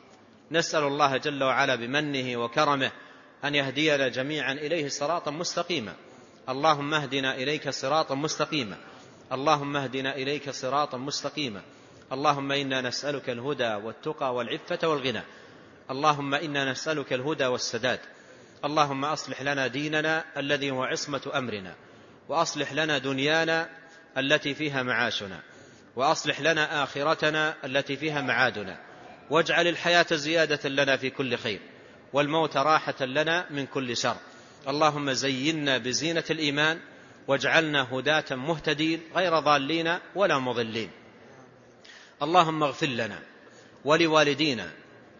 نسأل الله جل وعلا بمنه وكرمه أن يهدينا جميعا إليه صراطا مستقيما. اللهم اهدنا إليك صراطا مستقيما. اللهم اهدنا إليك صراطا مستقيما. اللهم إنا نسألك الهدى والتقى والعفة والغنى. اللهم إنا نسألك الهدى والسداد. اللهم أصلح لنا ديننا الذي هو عصمة أمرنا. وأصلح لنا دنيانا التي فيها معاشنا. وأصلح لنا آخرتنا التي فيها معادنا. واجعل الحياة زيادة لنا في كل خير. والموت راحة لنا من كل شر. اللهم زينا بزينة الإيمان واجعلنا هداة مهتدين غير ضالين ولا مضلين. اللهم اغفر لنا ولوالدينا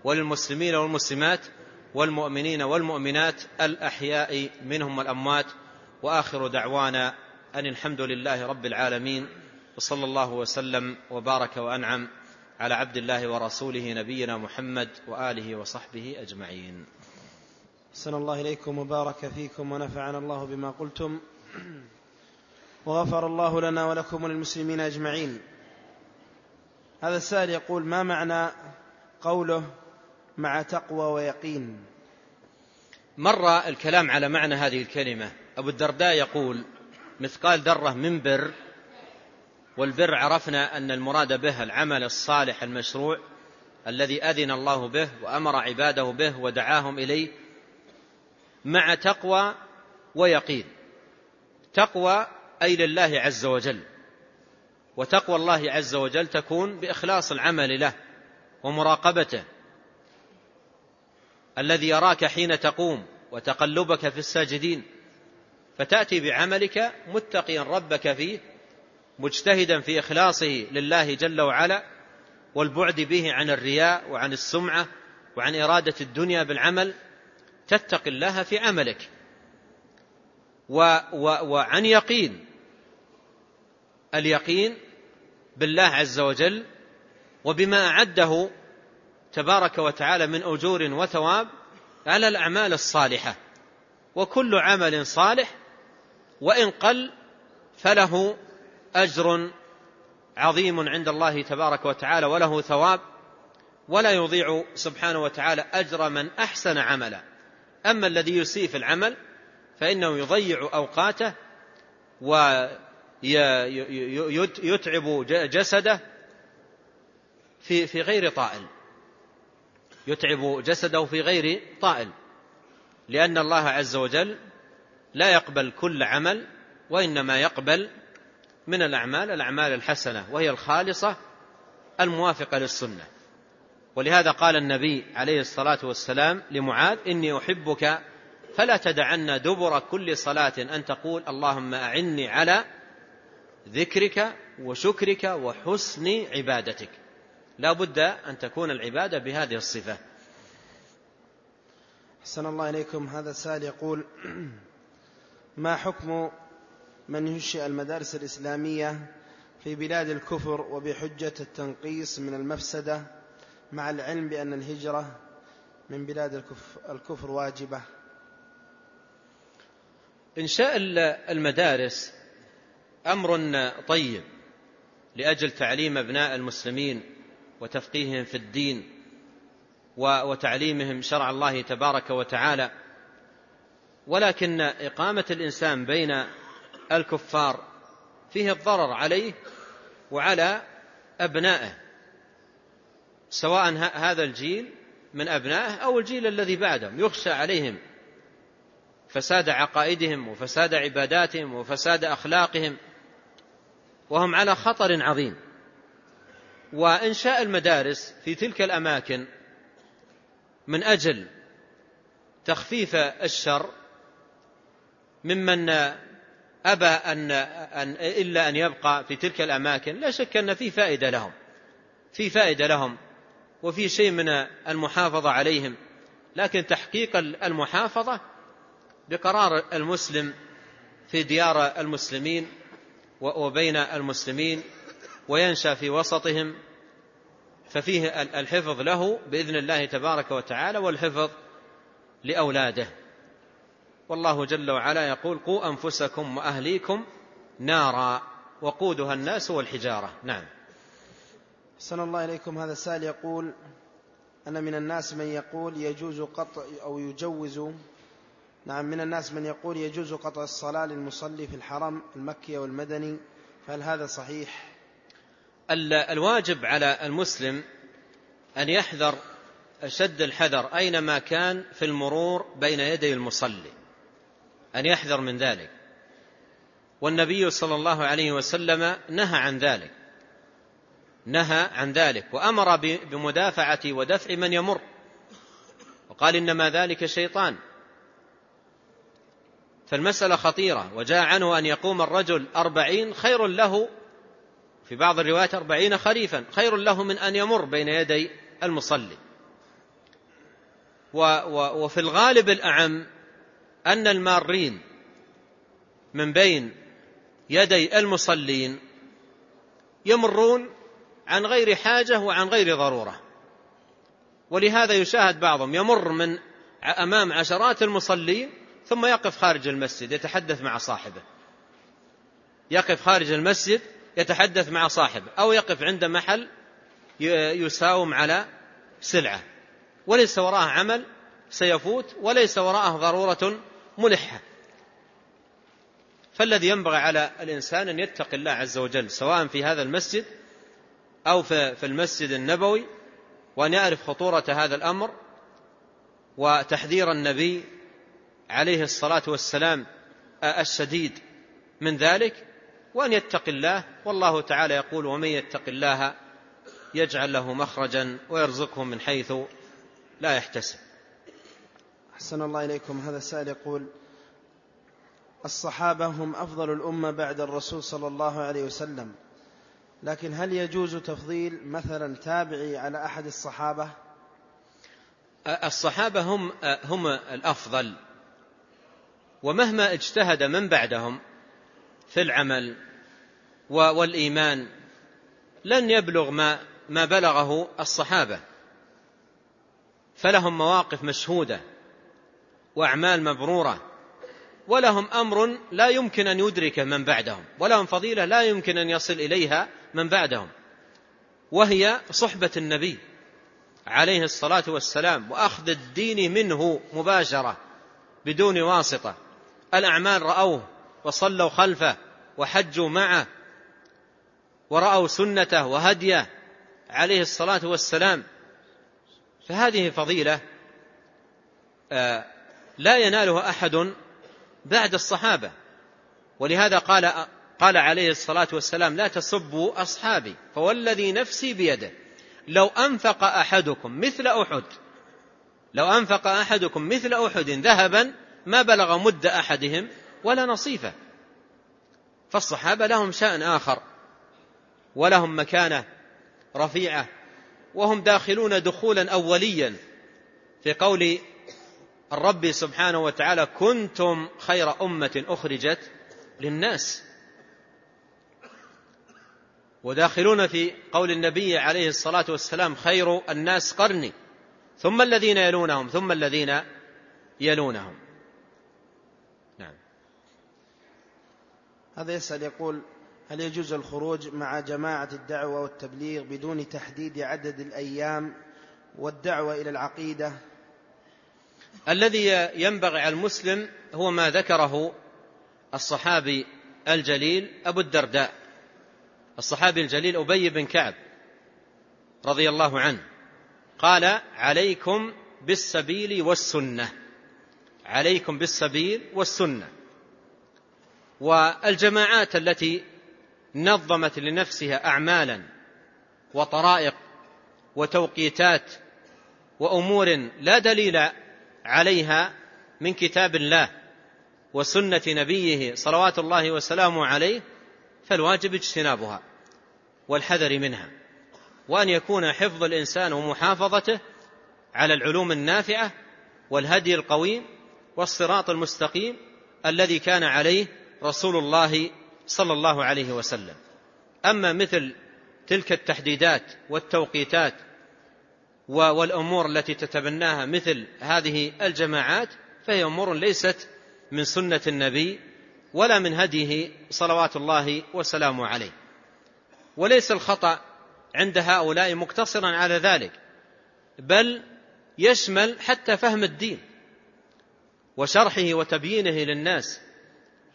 وللمسلمين والمسلمات والمؤمنين والمؤمنات الأحياء منهم والأموات. وآخر دعوانا أن الحمد لله رب العالمين. وصلى الله وسلم وبارك وأنعم. على عبد الله ورسوله نبينا محمد وآله وصحبه أجمعين. أحسن الله إليكم وبارك فيكم ونفعنا الله بما قلتم. وغفر الله لنا ولكم وللمسلمين أجمعين. هذا السائل يقول ما معنى قوله مع تقوى ويقين؟ مر الكلام على معنى هذه الكلمة. أبو الدرداء يقول مثقال ذرة من بر والبر عرفنا أن المراد به العمل الصالح المشروع الذي أذن الله به وأمر عباده به ودعاهم إليه مع تقوى ويقين. تقوى أي لله عز وجل. وتقوى الله عز وجل تكون بإخلاص العمل له ومراقبته. الذي يراك حين تقوم وتقلبك في الساجدين فتأتي بعملك متقيا ربك فيه مجتهدا في إخلاصه لله جل وعلا والبعد به عن الرياء وعن السمعة وعن إرادة الدنيا بالعمل تتقي الله في عملك. و و وعن يقين. اليقين بالله عز وجل وبما أعده تبارك وتعالى من أجور وثواب على الأعمال الصالحة. وكل عمل صالح وإن قل فله أجر عظيم عند الله تبارك وتعالى وله ثواب ولا يضيع سبحانه وتعالى أجر من أحسن عملا. أما الذي يسيء في العمل فإنه يضيع أوقاته ويتعب جسده في في غير طائل. يتعب جسده في غير طائل لأن الله عز وجل لا يقبل كل عمل وإنما يقبل من الأعمال الأعمال الحسنة وهي الخالصة الموافقة للسنة. ولهذا قال النبي عليه الصلاة والسلام لمعاذ إني أحبك فلا تدعن دبر كل صلاة أن تقول اللهم أعني على ذكرك وشكرك وحسن عبادتك. لا بد أن تكون العبادة بهذه الصفة. حسن الله إليكم. هذا السائل يقول ما حكم من ينشئ المدارس الإسلامية في بلاد الكفر وبحجة التنقيص من المفسدة مع العلم بأن الهجرة من بلاد الكفر واجبة. إنشاء المدارس أمر طيب لأجل تعليم أبناء المسلمين وتفقيههم في الدين وتعليمهم شرع الله تبارك وتعالى. ولكن إقامة الإنسان بين الكفار. فيه الضرر عليه وعلى أبنائه سواء هذا الجيل من أبنائه أو الجيل الذي بعدهم. يخشى عليهم فساد عقائدهم وفساد عباداتهم وفساد أخلاقهم وهم على خطر عظيم. وإنشاء المدارس في تلك الأماكن من أجل تخفيف الشر ممن أبى أن, أن إلا أن يبقى في تلك الأماكن. لا شك أن في فائدة لهم. في فائدة لهم. وفي شيء من المحافظة عليهم. لكن تحقيق المحافظة بقرار المسلم في ديار المسلمين وبين المسلمين وينشأ في وسطهم. ففيه الحفظ له بإذن الله تبارك وتعالى والحفظ لأولاده. والله جل وعلا يقول قوا أنفسكم وأهليكم نارا وقودها الناس والحجارة. نعم. أحسن الله إليكم. هذا السائل يقول أن من الناس من يقول يجوز قطع أو يجوز نعم من الناس من يقول يجوز قطع الصلاة للمصلي في الحرم المكي والمدني فهل هذا صحيح؟ الواجب على المسلم أن يحذر أشد الحذر أينما كان في المرور بين يدي المصلي. أن يحذر من ذلك. والنبي صلى الله عليه وسلم نهى عن ذلك. نهى عن ذلك وأمر بمدافعة ودفع من يمر. وقال إنما ذلك شيطان. فالمسألة خطيرة وجاء عنه أن يقوم الرجل أربعين خير له في بعض الروايات أربعين خريفا خير له من أن يمر بين يدي المصلي. وفي الغالب الأعم أن المارين من بين يدي المصلين يمرون عن غير حاجة وعن غير ضرورة. ولهذا يشاهد بعضهم يمر من أمام عشرات المصلين ثم يقف خارج المسجد يتحدث مع صاحبه. يقف خارج المسجد يتحدث مع صاحبه أو يقف عند محل يساوم على سلعة. وليس وراءه عمل سيفوت وليس وراءه ضرورة ملحة. فالذي ينبغي على الإنسان أن يتقي الله عز وجل سواء في هذا المسجد أو في المسجد النبوي وأن يعرف خطورة هذا الأمر وتحذير النبي عليه الصلاة والسلام الشديد من ذلك وأن يتقي الله. والله تعالى يقول ومن يتق الله يجعل له مخرجا ويرزقه من حيث لا يحتسب. أحسن الله إليكم. هذا السائل يقول الصحابة هم أفضل الأمة بعد الرسول صلى الله عليه وسلم لكن هل يجوز تفضيل مثلا تابعي على أحد الصحابة؟ الصحابة هم هم الأفضل ومهما اجتهد من بعدهم في العمل والإيمان لن يبلغ ما ما بلغه الصحابة فلهم مواقف مشهودة. وأعمال مبرورة. ولهم أمر لا يمكن أن يدركه من بعدهم ولهم فضيلة لا يمكن أن يصل إليها من بعدهم وهي صحبة النبي عليه الصلاة والسلام وأخذ الدين منه مباشرة بدون واسطة. الأعمال رأوه وصلوا خلفه وحجوا معه ورأوا سنته وهديه عليه الصلاة والسلام. فهذه فضيلة آه، لا ينالها أحد بعد الصحابة. ولهذا قال قال عليه الصلاة والسلام لا تسبوا أصحابي فوالذي نفسي بيده. لو أنفق أحدكم مثل أحد لو أنفق أحدكم مثل أحد ذهبا ما بلغ مد أحدهم ولا نصيفة. فالصحابة لهم شأن آخر ولهم مكانة رفيعة وهم داخلون دخولا أوليا. في قول الرب سبحانه وتعالى كنتم خير أمة أخرجت للناس. وداخلون في قول النبي عليه الصلاة والسلام خير الناس قرني. ثم الذين يلونهم ثم الذين يلونهم. نعم. هذا يسأل يقول هل يجوز الخروج مع جماعة الدعوة والتبليغ بدون تحديد عدد الأيام والدعوة إلى العقيدة؟ الذي ينبغي على المسلم هو ما ذكره الصحابي الجليل أبو الدرداء. الصحابي الجليل أبي بن كعب رضي الله عنه. قال عليكم بالسبيل والسنة. عليكم بالسبيل والسنة. والجماعات التي نظمت لنفسها أعمالا وطرائق وتوقيتات وأمور لا دليل عليها من كتاب الله وسنة نبيه صلوات الله وسلامه عليه فالواجب اجتنابها والحذر منها وأن يكون حفظ الإنسان ومحافظته على العلوم النافعة والهدي القويم والصراط المستقيم الذي كان عليه رسول الله صلى الله عليه وسلم. أما مثل تلك التحديدات والتوقيتات والأمور التي تتبناها مثل هذه الجماعات فهي أمور ليست من سنة النبي ولا من هديه صلوات الله وسلامه عليه. وليس الخطأ عند هؤلاء مقتصرا على ذلك بل يشمل حتى فهم الدين وشرحه وتبيينه للناس.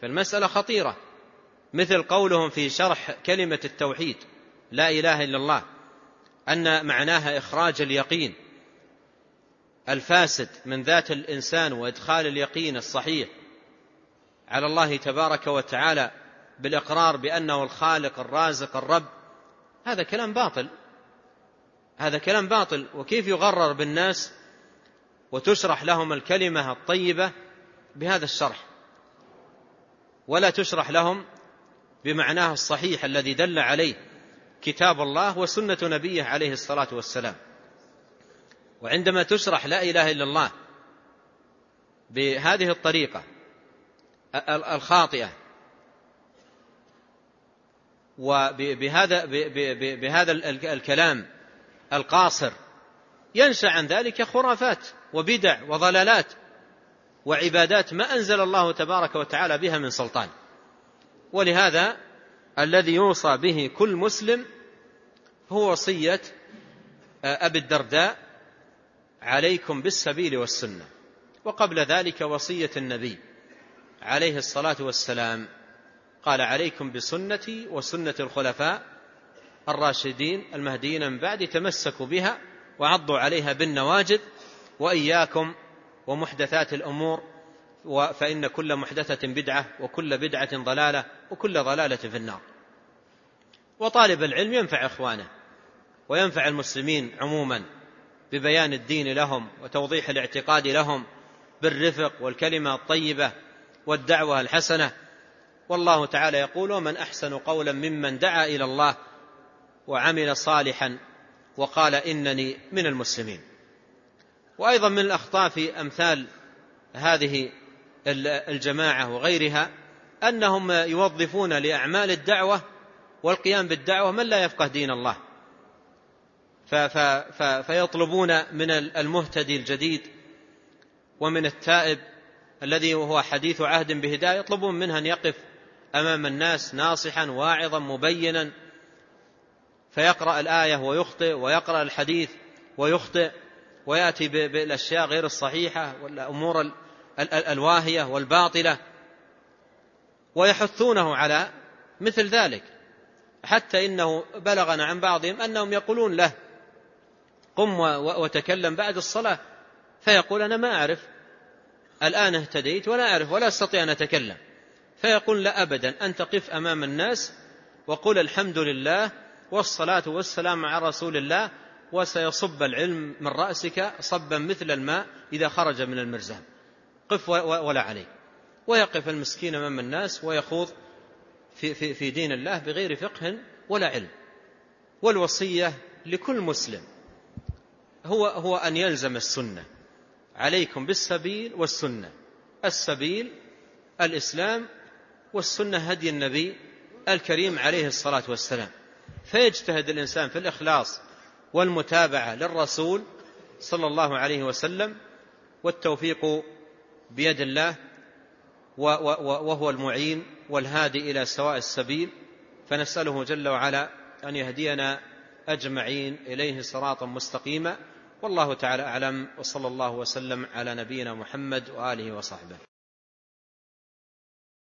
فالمسألة خطيرة مثل قولهم في شرح كلمة التوحيد لا إله إلا الله أن معناها إخراج اليقين. الفاسد من ذات الإنسان وإدخال اليقين الصحيح على الله تبارك وتعالى بالإقرار بأنه الخالق الرازق الرب هذا كلام باطل. هذا كلام باطل. وكيف يغرر بالناس وتشرح لهم الكلمة الطيبة بهذا الشرح؟ ولا تشرح لهم بمعناه الصحيح الذي دل عليه. كتاب الله وسنة نبيه عليه الصلاة والسلام. وعندما تشرح لا إله إلا الله بهذه الطريقة الخاطئة وبهذا بهذا الكلام القاصر ينشأ عن ذلك خرافات وبدع وضلالات وعبادات ما أنزل الله تبارك وتعالى بها من سلطان. ولهذا الذي يوصى به كل مسلم هو وصية أبي الدرداء عليكم بالسبيل والسنة. وقبل ذلك وصية النبي عليه الصلاة والسلام. قال عليكم بسنتي وسنة الخلفاء الراشدين المهديين من بعد تمسكوا بها وعضوا عليها بالنواجذ وإياكم ومحدثات الأمور فإن كل محدثة بدعة وكل بدعة ضلالة وكل ضلالة في النار. وطالب العلم ينفع إخوانه. وينفع المسلمين عموما ببيان الدين لهم وتوضيح الاعتقاد لهم بالرفق والكلمة الطيبة والدعوة الحسنة. والله تعالى يقول ومن أحسن قولا ممن دعا إلى الله وعمل صالحا وقال إنني من المسلمين. وأيضا من الأخطاء في أمثال هذه الجماعة وغيرها أنهم يوظفون لأعمال الدعوة والقيام بالدعوة من لا يفقه دين الله. فيطلبون من المهتدي الجديد ومن التائب الذي هو حديث عهد بهداية يطلبون منه أن يقف أمام الناس ناصحا واعظا مبينا. فيقرأ الآية ويخطئ ويقرأ الحديث ويخطئ ويأتي بالأشياء غير الصحيحة والأمور الواهية والباطلة. ويحثونه على مثل ذلك حتى إنه بلغنا عن بعضهم أنهم يقولون له قم وتكلم بعد الصلاة فيقول أنا ما أعرف. الآن اهتديت ولا أعرف ولا أستطيع أن أتكلم. فيقول لا أبدا. أنت قف أمام الناس وقل الحمد لله والصلاة والسلام على رسول الله وسيصب العلم من رأسك صبا مثل الماء إذا خرج من المرزان. قف ولا عليك. ويقف المسكين أمام الناس ويخوض في, في, في دين الله بغير فقه ولا علم. والوصية لكل مسلم. هو هو أن يلزم السنة. عليكم بالسبيل والسنة. السبيل الإسلام والسنة هدي النبي الكريم عليه الصلاة والسلام. فيجتهد الإنسان في الإخلاص والمتابعة للرسول صلى الله عليه وسلم والتوفيق بيد الله وهو المعين والهادي إلى سواء السبيل. فنسأله جل وعلا أن يهدينا أجمعين إليه صراطا مستقيما. والله تعالى أعلم وصلى الله وسلم على نبينا محمد وآله وصحبه.